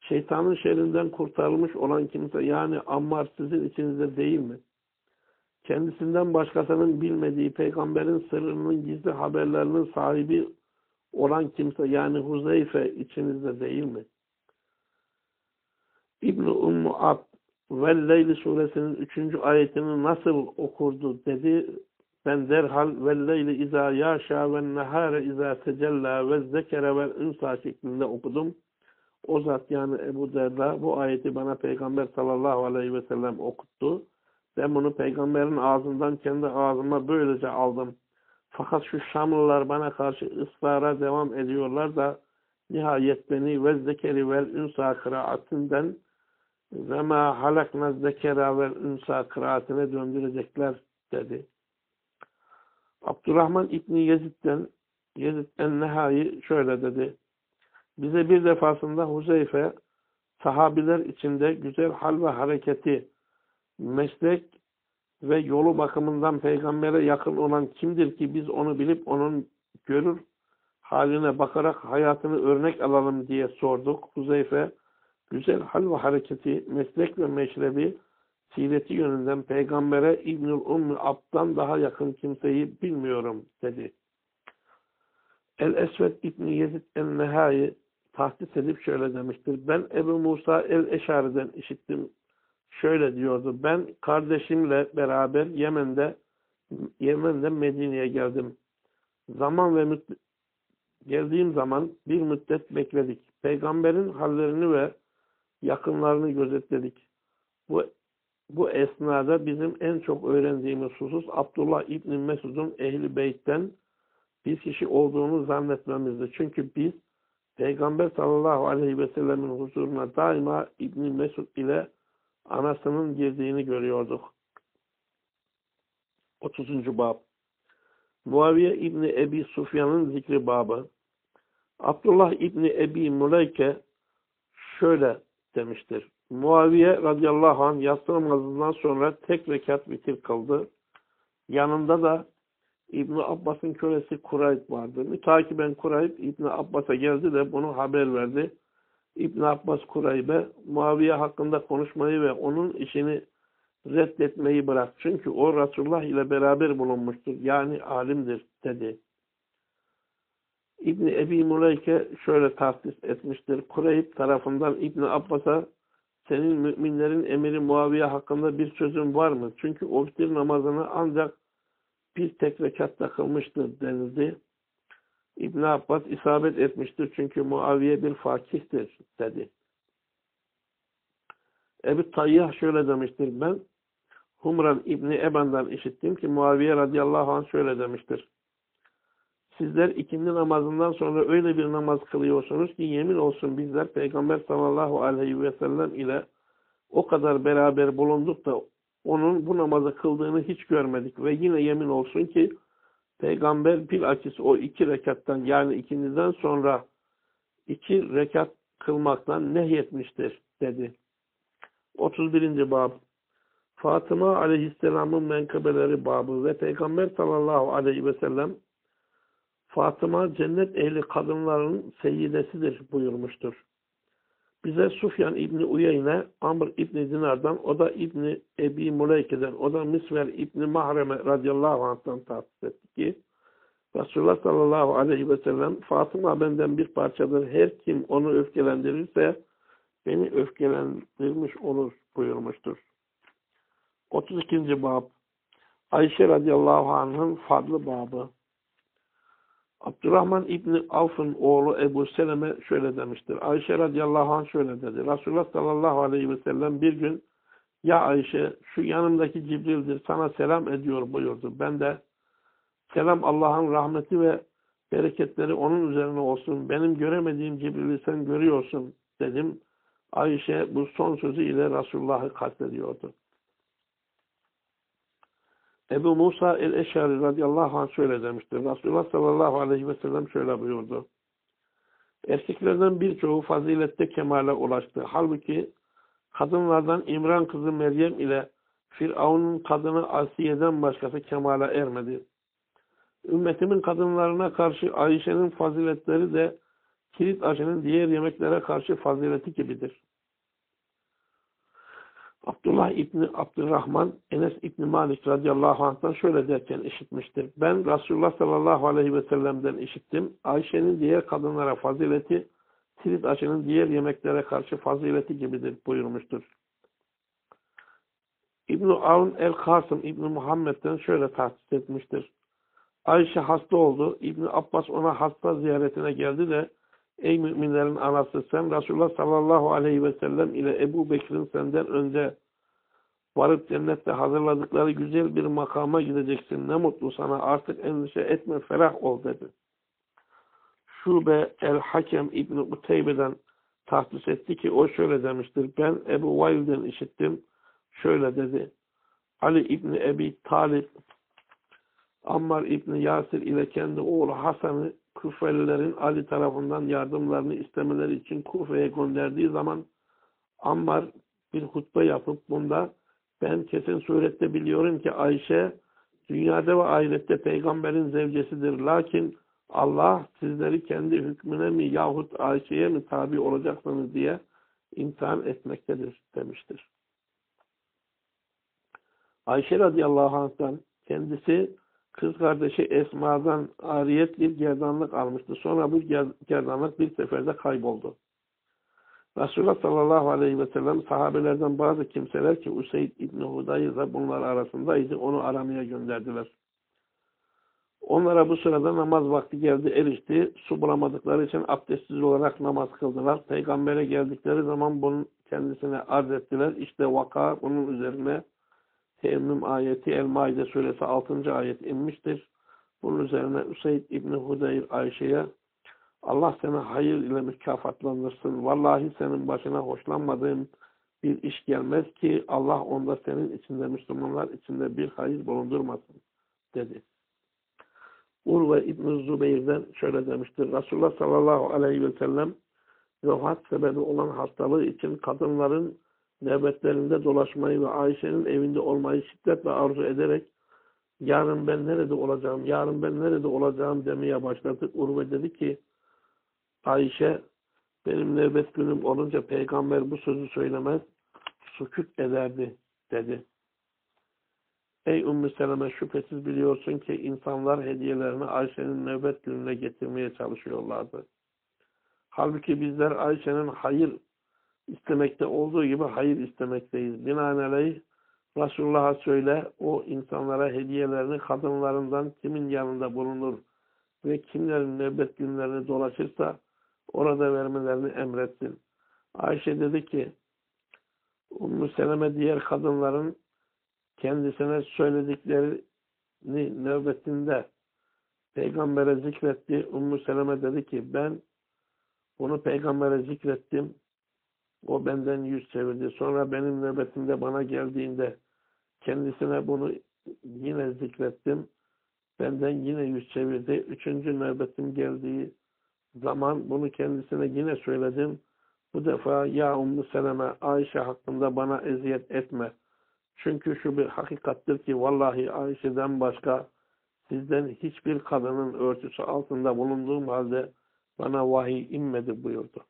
Şeytanın şerrinden kurtarılmış olan kimse yani Ammar sizin içinizde değil mi? Kendisinden başkasının bilmediği peygamberin sırrının gizli haberlerinin sahibi olan kimse yani Huzeyfe içinizde değil mi? İbn-i Ummu Ab Velleyli suresinin 3. ayetini nasıl okurdu dedi. Ben derhal velleyli izâ yâşâ ve nehâre izâ tecellâ ve zekere ve insa şeklinde okudum. O zat yani Ebu Derda bu ayeti bana Peygamber sallallahu aleyhi ve sellem okuttu. Ben bunu peygamberin ağzından kendi ağzıma böylece aldım. Fakat şu Şamlılar bana karşı ısrara devam ediyorlar da nihayet beni ve zekeri vel ünsa kıraatinden ve ma halakna zekera vel ünsa kıraatine döndürecekler dedi. Abdurrahman İbni Yezid'den Yezid en-Nehai şöyle dedi. Bize bir defasında Huzeyfe sahabiler içinde güzel hal ve hareketi, meslek ve yolu bakımından peygambere yakın olan kimdir ki biz onu bilip onun görür haline bakarak hayatını örnek alalım diye sorduk. Huzeyfe güzel hal ve hareketi, meslek ve meşrebi, sireti yönünden peygambere İbnül Ummu Abd'dan daha yakın kimseyi bilmiyorum dedi. El-Esved İbni Yezid el-Nehai tahdis edip şöyle demiştir. Ben Ebu Musa el-Eşari'den işittim. Şöyle diyordu. Ben kardeşimle beraber Yemen'de Yemen'de Medine'ye geldim. Zaman ve geldiğim zaman bir müddet bekledik. Peygamberin hallerini ve yakınlarını gözetledik. Bu bu esnada bizim en çok öğrendiğimiz husus Abdullah İbni Mesud'un Ehli Beyt'ten bir kişi olduğunu zannetmemizdi. Çünkü biz Peygamber sallallahu aleyhi ve sellemin huzuruna daima İbni Mesud ile anasının girdiğini görüyorduk. 30. Bab Muaviye İbni Ebi Sufyan'ın zikri babı Abdullah İbni Ebi Muleyke şöyle demiştir. Muaviye radıyallahu anh yatsı namazından sonra tek rekat bitir kıldı. Yanında da İbn Abbas'ın kölesi Kurayb vardı. Mütakiben Kurayb İbn Abbas'a geldi de bunu haber verdi. İbn Abbas Kurayb'e Muaviye hakkında konuşmayı ve onun işini reddetmeyi bırak. Çünkü o Resulullah ile beraber bulunmuştur. Yani alimdir dedi. İbni Ebi Muleyke şöyle tahsis etmiştir. Kureyb tarafından İbni Abbas'a senin müminlerin emiri Muaviye hakkında bir sözün var mı? Çünkü o vitir namazını ancak bir tek rekatta kılmıştır denildi. İbn Abbas isabet etmiştir çünkü Muaviye bir fakihtir dedi. Ebu Tayyah şöyle demiştir. Ben Humran İbni Eban'dan işittim ki Muaviye radıyallahu anh şöyle demiştir. Sizler ikindi namazından sonra öyle bir namaz kılıyorsunuz ki yemin olsun bizler Peygamber sallallahu aleyhi ve sellem ile o kadar beraber bulunduk da onun bu namazı kıldığını hiç görmedik. Ve yine yemin olsun ki Peygamber bilakis o iki rekattan yani ikindiden sonra iki rekat kılmaktan nehyetmiştir dedi. 31. Bab Fatıma aleyhisselamın menkabeleri babı ve Peygamber sallallahu aleyhi ve sellem Fatıma cennet ehli kadınların seyyidesidir buyurmuştur. Bize Sufyan İbni Uyeyne, Amr İbni Dinar'dan, o da İbni Ebi Muleyke'den, o da Misver İbni Mahreme radıyallahu anh'tan tahsis etti ki, Resulullah sallallahu aleyhi ve sellem, Fatıma benden bir parçadır, her kim onu öfkelendirirse, beni öfkelendirmiş olur buyurmuştur. 32. Bab Ayşe radıyallahu anh'ın fadlı babı Abdurrahman İbni Avf'ın oğlu Ebu Seleme şöyle demiştir. Ayşe radıyallahu anh şöyle dedi. Resulullah sallallahu aleyhi ve sellem bir gün ya Ayşe şu yanımdaki Cibril'dir sana selam ediyor buyurdu. Ben de selam Allah'ın rahmeti ve bereketleri onun üzerine olsun. Benim göremediğim Cibril'i sen görüyorsun dedim. Ayşe bu son sözü ile Resulullah'ı kastediyordu. Ebu Musa el-Eşari radıyallahu anh şöyle demiştir. Resulullah sallallahu aleyhi ve sellem şöyle buyurdu. Erkeklerden birçoğu fazilette kemale ulaştı. Halbuki kadınlardan İmran kızı Meryem ile Firavun'un kadını Asiye'den başkası kemale ermedi. Ümmetimin kadınlarına karşı Ayşe'nin faziletleri de kilit aşının diğer yemeklere karşı fazileti gibidir. Abdullah İbni Abdurrahman Enes İbni Malik radıyallahu anh'tan şöyle derken işitmiştir. Ben Resulullah sallallahu aleyhi ve sellem'den işittim. Ayşe'nin diğer kadınlara fazileti tirit aşının diğer yemeklere karşı fazileti gibidir buyurmuştur. İbn-i Avn el-Kasım İbn Muhammed'den şöyle tahsis etmiştir. Ayşe hasta oldu. İbn Abbas ona hasta ziyaretine geldi de Ey müminlerin anası sen Resulullah sallallahu aleyhi ve sellem ile Ebu Bekir'in senden önce varıp cennette hazırladıkları güzel bir makama gideceksin. Ne mutlu sana artık endişe etme ferah ol dedi. Şube el-Hakem İbni Uteybe'den tahsis etti ki o şöyle demiştir. Ben Ebu Vail'den işittim. Şöyle dedi. Ali İbni Ebi Talib Ammar İbni Yasir ile kendi oğlu Hasan'ı Kufelilerin Ali tarafından yardımlarını istemeleri için Kufe'ye gönderdiği zaman Ammar bir hutbe yapıp bunda ben kesin surette biliyorum ki Ayşe dünyada ve ahirette peygamberin zevcesidir. Lakin Allah sizleri kendi hükmüne mi yahut Ayşe'ye mi tabi olacaksınız diye imtihan etmektedir demiştir. Ayşe radıyallahu anh'tan kendisi kız kardeşi Esma'dan ariyet bir gerdanlık almıştı. Sonra bu ger- gerdanlık bir seferde kayboldu. Resulullah sallallahu aleyhi ve sellem sahabelerden bazı kimseler ki Useyd İbni Hudayr da bunlar arasındaydı. Onu aramaya gönderdiler. Onlara bu sırada namaz vakti geldi erişti. Su bulamadıkları için abdestsiz olarak namaz kıldılar. Peygamber'e geldikleri zaman bunun kendisine arz ettiler. İşte vaka bunun üzerine Teyemmüm ayeti El-Maide suresi 6. ayet inmiştir. Bunun üzerine Üseyd İbni Hudeyr Ayşe'ye Allah seni hayır ile mükafatlandırsın. Vallahi senin başına hoşlanmadığın bir iş gelmez ki Allah onda senin içinde Müslümanlar içinde bir hayır bulundurmasın dedi. Urve İbn-i şöyle demiştir. Resulullah sallallahu aleyhi ve sellem vefat sebebi olan hastalığı için kadınların nöbetlerinde dolaşmayı ve Ayşe'nin evinde olmayı şiddetle arzu ederek yarın ben nerede olacağım, yarın ben nerede olacağım demeye başladı. Urve dedi ki Ayşe benim nöbet günüm olunca peygamber bu sözü söylemez, sükut ederdi dedi. Ey Ümmü Seleme şüphesiz biliyorsun ki insanlar hediyelerini Ayşe'nin nöbet gününe getirmeye çalışıyorlardı. Halbuki bizler Ayşe'nin hayır istemekte olduğu gibi hayır istemekteyiz. Binaenaleyh Resulullah'a söyle o insanlara hediyelerini kadınlarından kimin yanında bulunur ve kimlerin nöbet günlerini dolaşırsa orada vermelerini emretsin. Ayşe dedi ki Ümmü Seleme diğer kadınların kendisine söylediklerini nöbetinde peygambere zikretti. Ümmü Seleme dedi ki ben bunu peygambere zikrettim. O benden yüz çevirdi. Sonra benim nöbetimde bana geldiğinde kendisine bunu yine zikrettim. Benden yine yüz çevirdi. Üçüncü nöbetim geldiği zaman bunu kendisine yine söyledim. Bu defa ya Ummu Seleme Ayşe hakkında bana eziyet etme. Çünkü şu bir hakikattir ki vallahi Ayşe'den başka sizden hiçbir kadının örtüsü altında bulunduğum halde bana vahiy inmedi buyurdu.